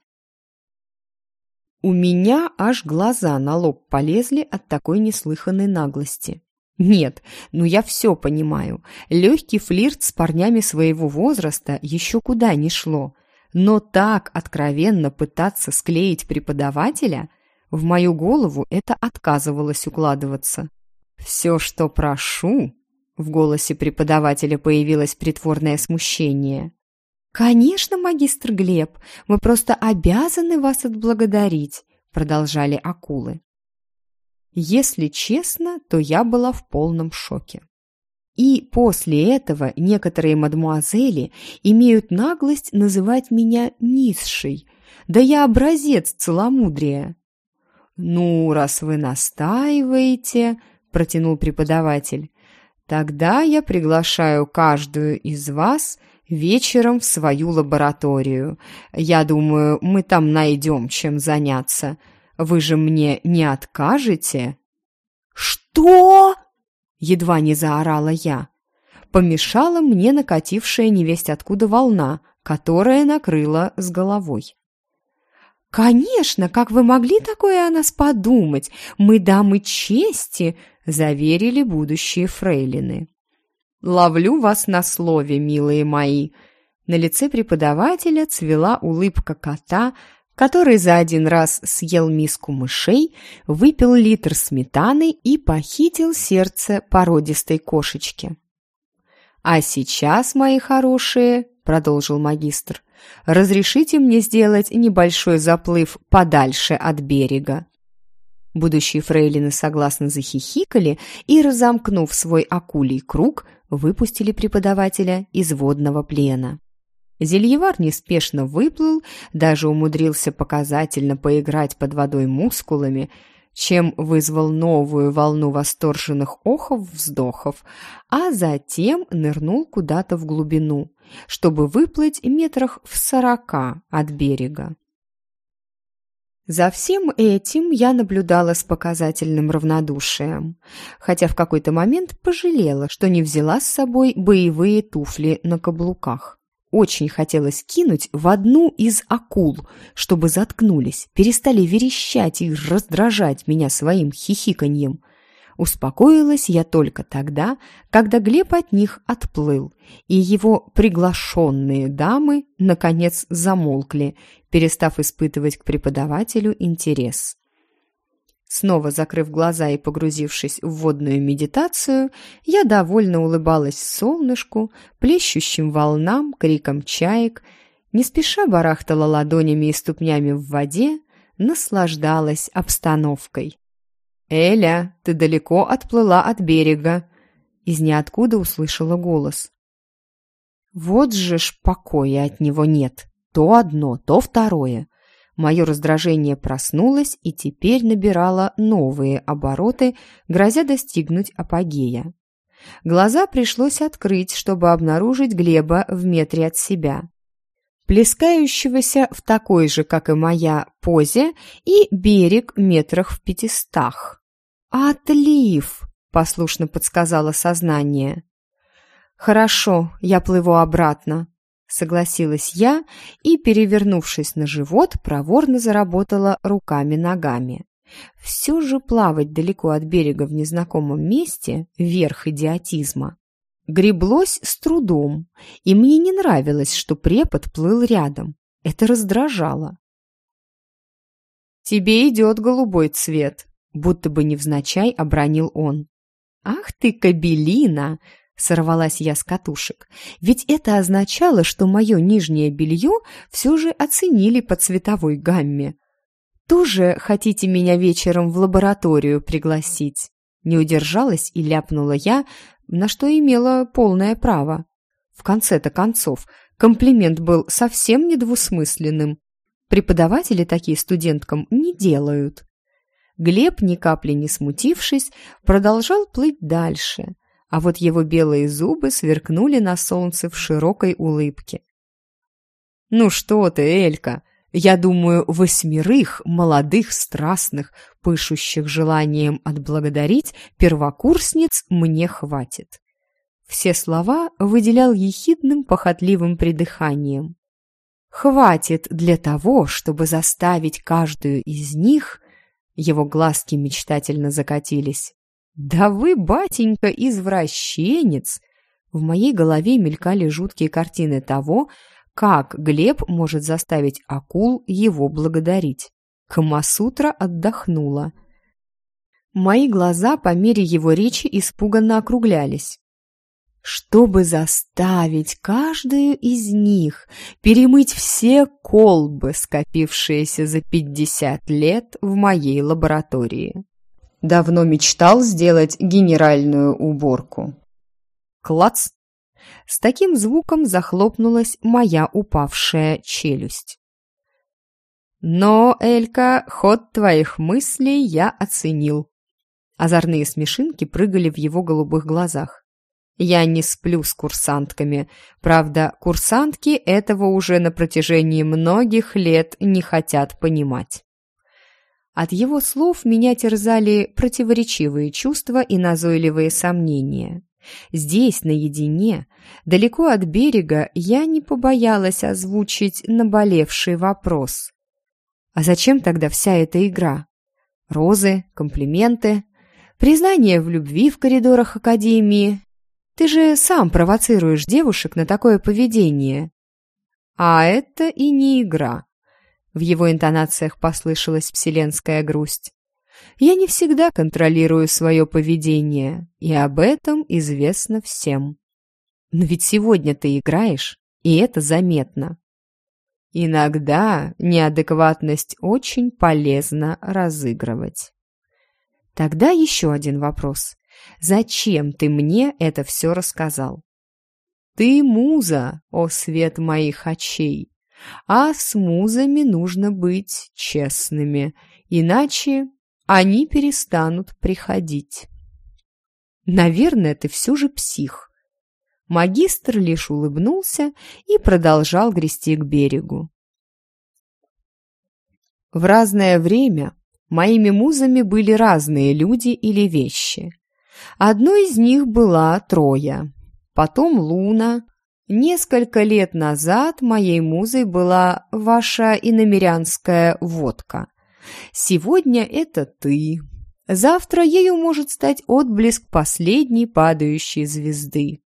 У меня аж глаза на лоб полезли от такой неслыханной наглости. Нет, ну я все понимаю. Легкий флирт с парнями своего возраста еще куда не шло. Но так откровенно пытаться склеить преподавателя, в мою голову это отказывалось укладываться. «Все, что прошу», — в голосе преподавателя появилось притворное смущение. «Конечно, магистр Глеб, мы просто обязаны вас отблагодарить», — продолжали акулы. Если честно, то я была в полном шоке. И после этого некоторые мадмуазели имеют наглость называть меня низшей. Да я образец целомудрия. «Ну, раз вы настаиваете», — протянул преподаватель, «тогда я приглашаю каждую из вас вечером в свою лабораторию. Я думаю, мы там найдем чем заняться. Вы же мне не откажете?» «Что?» — едва не заорала я. Помешала мне накатившая невесть откуда волна, которая накрыла с головой. «Конечно, как вы могли такое о нас подумать? Мы дамы чести!» — заверили будущие фрейлины. «Ловлю вас на слове, милые мои!» На лице преподавателя цвела улыбка кота, который за один раз съел миску мышей, выпил литр сметаны и похитил сердце породистой кошечки. «А сейчас, мои хорошие», — продолжил магистр, — «разрешите мне сделать небольшой заплыв подальше от берега». Будущие фрейлины согласно захихикали и, разомкнув свой акулий круг, выпустили преподавателя из водного плена. Зельевар неспешно выплыл, даже умудрился показательно поиграть под водой мускулами, чем вызвал новую волну восторженных охов-вздохов, а затем нырнул куда-то в глубину, чтобы выплыть метрах в сорока от берега. За всем этим я наблюдала с показательным равнодушием, хотя в какой-то момент пожалела, что не взяла с собой боевые туфли на каблуках. Очень хотелось кинуть в одну из акул, чтобы заткнулись, перестали верещать и раздражать меня своим хихиканьем. Успокоилась я только тогда, когда Глеб от них отплыл, и его приглашенные дамы, наконец, замолкли, перестав испытывать к преподавателю интерес. Снова закрыв глаза и погрузившись в водную медитацию, я довольно улыбалась солнышку, плещущим волнам, криком чаек, не спеша барахтала ладонями и ступнями в воде, наслаждалась обстановкой. «Эля, ты далеко отплыла от берега!» Из ниоткуда услышала голос. Вот же ж покоя от него нет. То одно, то второе. Мое раздражение проснулось и теперь набирало новые обороты, грозя достигнуть апогея. Глаза пришлось открыть, чтобы обнаружить Глеба в метре от себя. Плескающегося в такой же, как и моя, позе и берег метрах в пятистах. «Отлив!» — послушно подсказало сознание. «Хорошо, я плыву обратно», — согласилась я и, перевернувшись на живот, проворно заработала руками-ногами. Все же плавать далеко от берега в незнакомом месте — верх идиотизма. Греблось с трудом, и мне не нравилось, что препод плыл рядом. Это раздражало. «Тебе идет голубой цвет», Будто бы невзначай обронил он. «Ах ты, кабелина!» — сорвалась я с катушек. «Ведь это означало, что мое нижнее белье все же оценили по цветовой гамме. Тоже хотите меня вечером в лабораторию пригласить?» Не удержалась и ляпнула я, на что имела полное право. В конце-то концов, комплимент был совсем недвусмысленным. Преподаватели такие студенткам не делают. Глеб, ни капли не смутившись, продолжал плыть дальше, а вот его белые зубы сверкнули на солнце в широкой улыбке. «Ну что ты, Элька, я думаю, восьмерых молодых, страстных, пышущих желанием отблагодарить первокурсниц мне хватит». Все слова выделял ехидным похотливым придыханием. «Хватит для того, чтобы заставить каждую из них его глазки мечтательно закатились. «Да вы, батенька, извращенец!» В моей голове мелькали жуткие картины того, как Глеб может заставить акул его благодарить. Камасутра отдохнула. Мои глаза по мере его речи испуганно округлялись чтобы заставить каждую из них перемыть все колбы, скопившиеся за пятьдесят лет в моей лаборатории. Давно мечтал сделать генеральную уборку. Клац! С таким звуком захлопнулась моя упавшая челюсть. Но, Элька, ход твоих мыслей я оценил. Озорные смешинки прыгали в его голубых глазах. Я не сплю с курсантками. Правда, курсантки этого уже на протяжении многих лет не хотят понимать. От его слов меня терзали противоречивые чувства и назойливые сомнения. Здесь, наедине, далеко от берега, я не побоялась озвучить наболевший вопрос. А зачем тогда вся эта игра? Розы, комплименты, признание в любви в коридорах Академии ты же сам провоцируешь девушек на такое поведение. А это и не игра. В его интонациях послышалась вселенская грусть. Я не всегда контролирую свое поведение, и об этом известно всем. Но ведь сегодня ты играешь, и это заметно. Иногда неадекватность очень полезно разыгрывать. Тогда еще один вопрос. Зачем ты мне это все рассказал? Ты муза, о свет моих очей, а с музами нужно быть честными, иначе они перестанут приходить. Наверное, ты все же псих. Магистр лишь улыбнулся и продолжал грести к берегу. В разное время моими музами были разные люди или вещи. Одной из них была Троя, потом Луна. Несколько лет назад моей музой была ваша иномерянская водка. Сегодня это ты. Завтра ею может стать отблеск последней падающей звезды.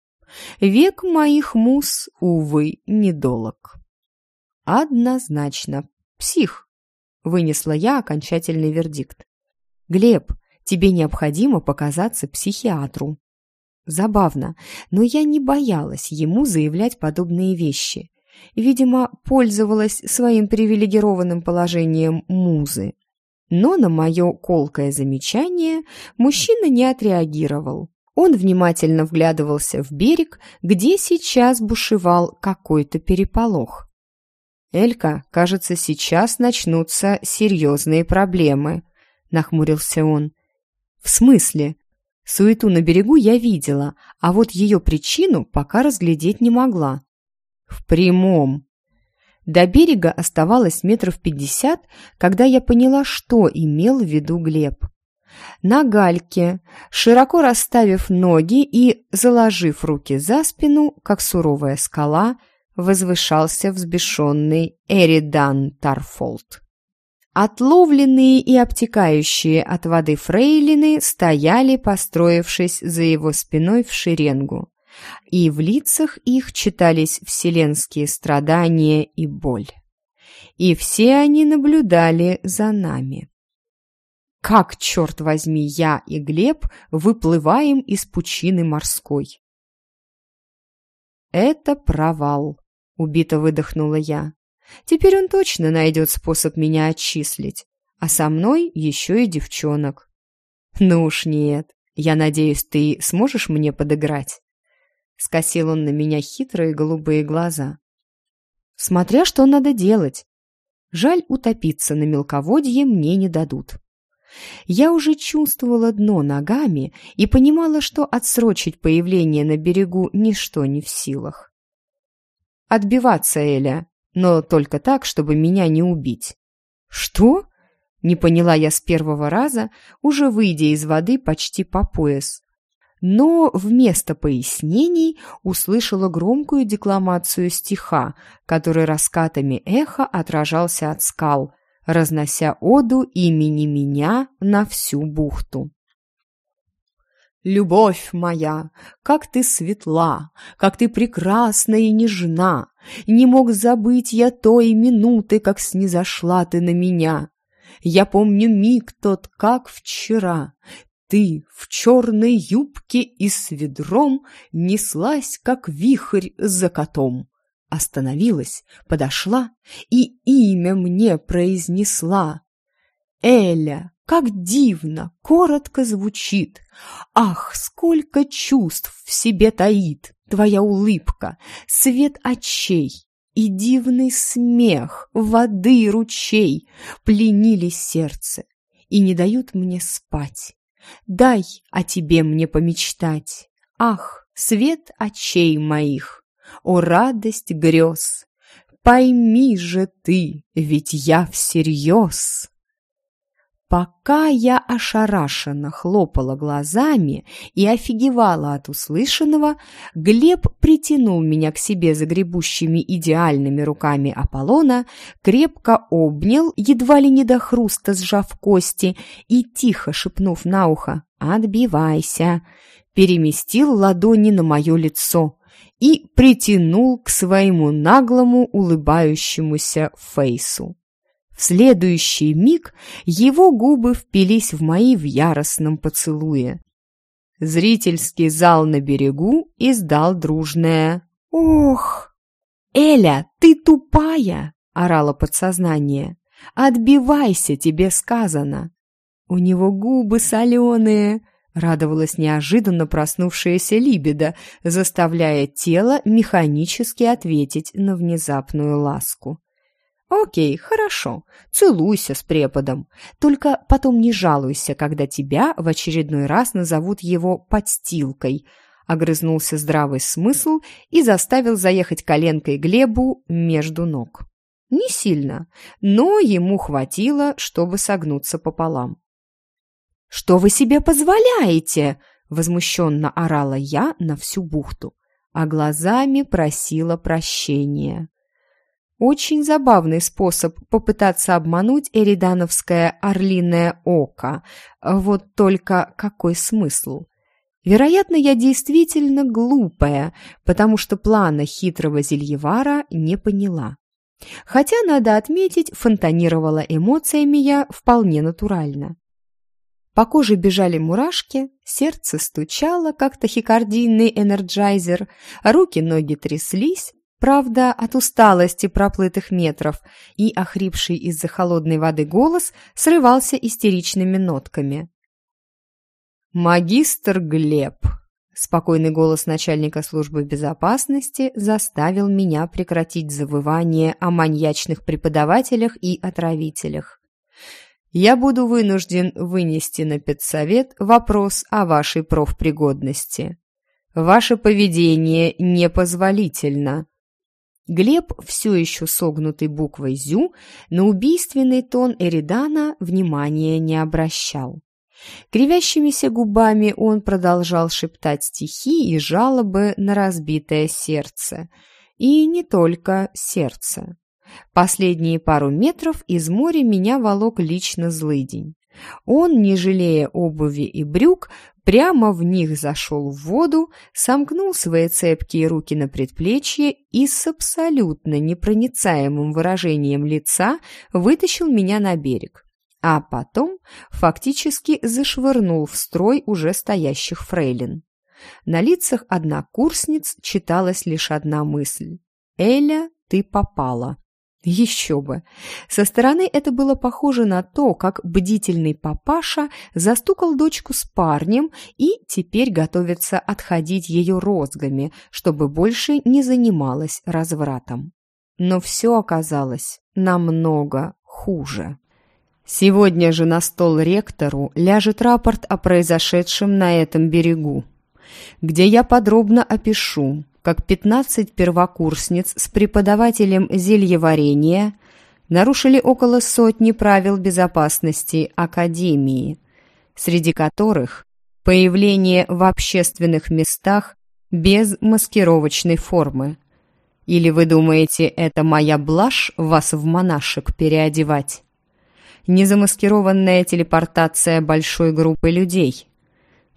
Век моих муз, увы, недолог. Однозначно, псих, вынесла я окончательный вердикт. Глеб, тебе необходимо показаться психиатру. Забавно, но я не боялась ему заявлять подобные вещи. Видимо, пользовалась своим привилегированным положением музы. Но на мое колкое замечание мужчина не отреагировал. Он внимательно вглядывался в берег, где сейчас бушевал какой-то переполох. «Элька, кажется, сейчас начнутся серьезные проблемы», — нахмурился он. «В смысле?» Суету на берегу я видела, а вот ее причину пока разглядеть не могла. В прямом. До берега оставалось метров пятьдесят, когда я поняла, что имел в виду Глеб. На гальке, широко расставив ноги и заложив руки за спину, как суровая скала, возвышался взбешенный Эридан Тарфолд. Отловленные и обтекающие от воды фрейлины стояли, построившись за его спиной в шеренгу, и в лицах их читались вселенские страдания и боль. И все они наблюдали за нами. Как, черт возьми, я и Глеб выплываем из пучины морской? «Это провал», — убито выдохнула я. Теперь он точно найдет способ меня отчислить, а со мной еще и девчонок. Ну уж нет, я надеюсь, ты сможешь мне подыграть? Скосил он на меня хитрые голубые глаза. Смотря что надо делать. Жаль, утопиться на мелководье мне не дадут. Я уже чувствовала дно ногами и понимала, что отсрочить появление на берегу ничто не в силах. «Отбиваться, Эля!» Но только так, чтобы меня не убить. Что? Не поняла я с первого раза, уже выйдя из воды почти по пояс. Но вместо пояснений услышала громкую декламацию стиха, который раскатами эха отражался от скал, разнося оду имени меня на всю бухту. Любовь моя, как ты светла, как ты прекрасна и нежна, Не мог забыть я той минуты, как снизошла ты на меня. Я помню миг тот, как вчера, Ты в черной юбке и с ведром Неслась, как вихрь за котом. Остановилась, подошла и имя мне произнесла. Эля, как дивно, коротко звучит. Ах, сколько чувств в себе таит твоя улыбка, свет очей и дивный смех воды ручей пленили сердце и не дают мне спать. Дай о тебе мне помечтать. Ах, свет очей моих, о радость грез! Пойми же ты, ведь я всерьез. Пока я ошарашенно хлопала глазами и офигевала от услышанного, Глеб притянул меня к себе загребущими идеальными руками Аполлона, крепко обнял, едва ли не до хруста сжав кости, и, тихо шепнув на ухо «Отбивайся», переместил ладони на мое лицо и притянул к своему наглому улыбающемуся фейсу. В следующий миг его губы впились в мои в яростном поцелуе. Зрительский зал на берегу издал дружное «Ох!» «Эля, ты тупая!» — орало подсознание. «Отбивайся, тебе сказано!» «У него губы соленые!» — радовалась неожиданно проснувшаяся либидо, заставляя тело механически ответить на внезапную ласку. «Окей, хорошо, целуйся с преподом, только потом не жалуйся, когда тебя в очередной раз назовут его подстилкой», огрызнулся здравый смысл и заставил заехать коленкой Глебу между ног. Не сильно, но ему хватило, чтобы согнуться пополам. «Что вы себе позволяете?» — возмущенно орала я на всю бухту, а глазами просила прощения. Очень забавный способ попытаться обмануть эридановское орлиное око. Вот только какой смысл? Вероятно, я действительно глупая, потому что плана хитрого зельевара не поняла. Хотя, надо отметить, фонтанировала эмоциями я вполне натурально. По коже бежали мурашки, сердце стучало, как тахикардийный энерджайзер, руки-ноги тряслись, правда, от усталости проплытых метров, и охрипший из-за холодной воды голос срывался истеричными нотками. «Магистр Глеб!» Спокойный голос начальника службы безопасности заставил меня прекратить завывание о маньячных преподавателях и отравителях. «Я буду вынужден вынести на педсовет вопрос о вашей профпригодности. Ваше поведение непозволительно». Глеб, все еще согнутый буквой «зю», на убийственный тон Эридана внимания не обращал. Кривящимися губами он продолжал шептать стихи и жалобы на разбитое сердце. И не только сердце. Последние пару метров из моря меня волок лично злыдень. Он, не жалея обуви и брюк, прямо в них зашел в воду, сомкнул свои цепкие руки на предплечье и с абсолютно непроницаемым выражением лица вытащил меня на берег а потом фактически зашвырнул в строй уже стоящих фрейлин. На лицах однокурсниц читалась лишь одна мысль. «Эля, ты попала». Еще бы! Со стороны это было похоже на то, как бдительный папаша застукал дочку с парнем и теперь готовится отходить ее розгами, чтобы больше не занималась развратом. Но все оказалось намного хуже. Сегодня же на стол ректору ляжет рапорт о произошедшем на этом берегу, где я подробно опишу, как 15 первокурсниц с преподавателем зельеварения нарушили около сотни правил безопасности Академии, среди которых появление в общественных местах без маскировочной формы. Или вы думаете, это моя блажь вас в монашек переодевать? незамаскированная телепортация большой группы людей.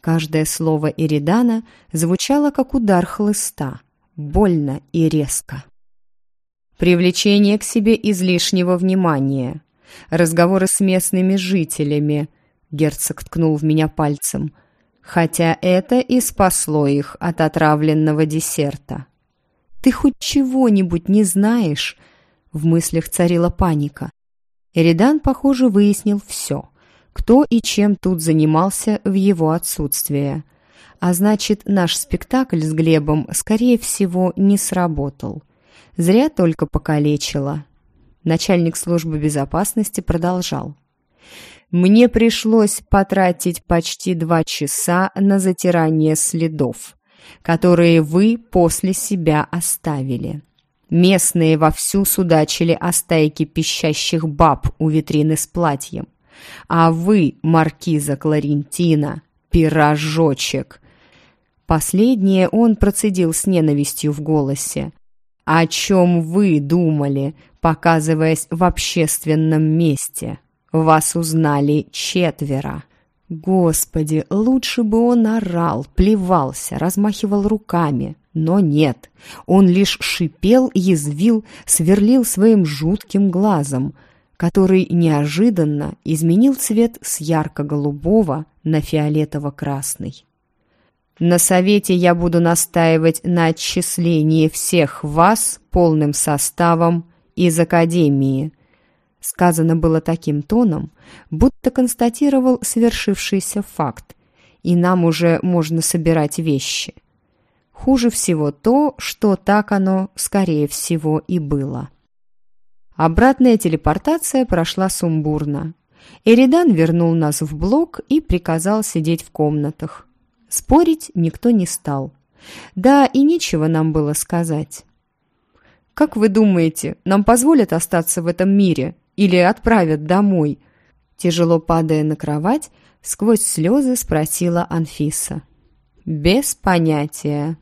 Каждое слово Иридана звучало как удар хлыста, больно и резко. Привлечение к себе излишнего внимания, разговоры с местными жителями, герцог ткнул в меня пальцем, хотя это и спасло их от отравленного десерта. «Ты хоть чего-нибудь не знаешь?» В мыслях царила паника. Эридан, похоже, выяснил все, кто и чем тут занимался в его отсутствие. А значит, наш спектакль с Глебом, скорее всего, не сработал. Зря только покалечило. Начальник службы безопасности продолжал. «Мне пришлось потратить почти два часа на затирание следов, которые вы после себя оставили». Местные вовсю судачили о стайке пищащих баб у витрины с платьем. А вы, маркиза Кларентина, пирожочек. Последнее он процедил с ненавистью в голосе. О чем вы думали, показываясь в общественном месте? Вас узнали четверо. Господи, лучше бы он орал, плевался, размахивал руками. Но нет, он лишь шипел, язвил, сверлил своим жутким глазом, который неожиданно изменил цвет с ярко-голубого на фиолетово-красный. На совете я буду настаивать на отчислении всех вас полным составом из Академии, Сказано было таким тоном, будто констатировал свершившийся факт, и нам уже можно собирать вещи. Хуже всего то, что так оно, скорее всего, и было. Обратная телепортация прошла сумбурно. Эридан вернул нас в блок и приказал сидеть в комнатах. Спорить никто не стал. Да, и нечего нам было сказать. Как вы думаете, нам позволят остаться в этом мире или отправят домой?» Тяжело падая на кровать, сквозь слезы спросила Анфиса. «Без понятия»,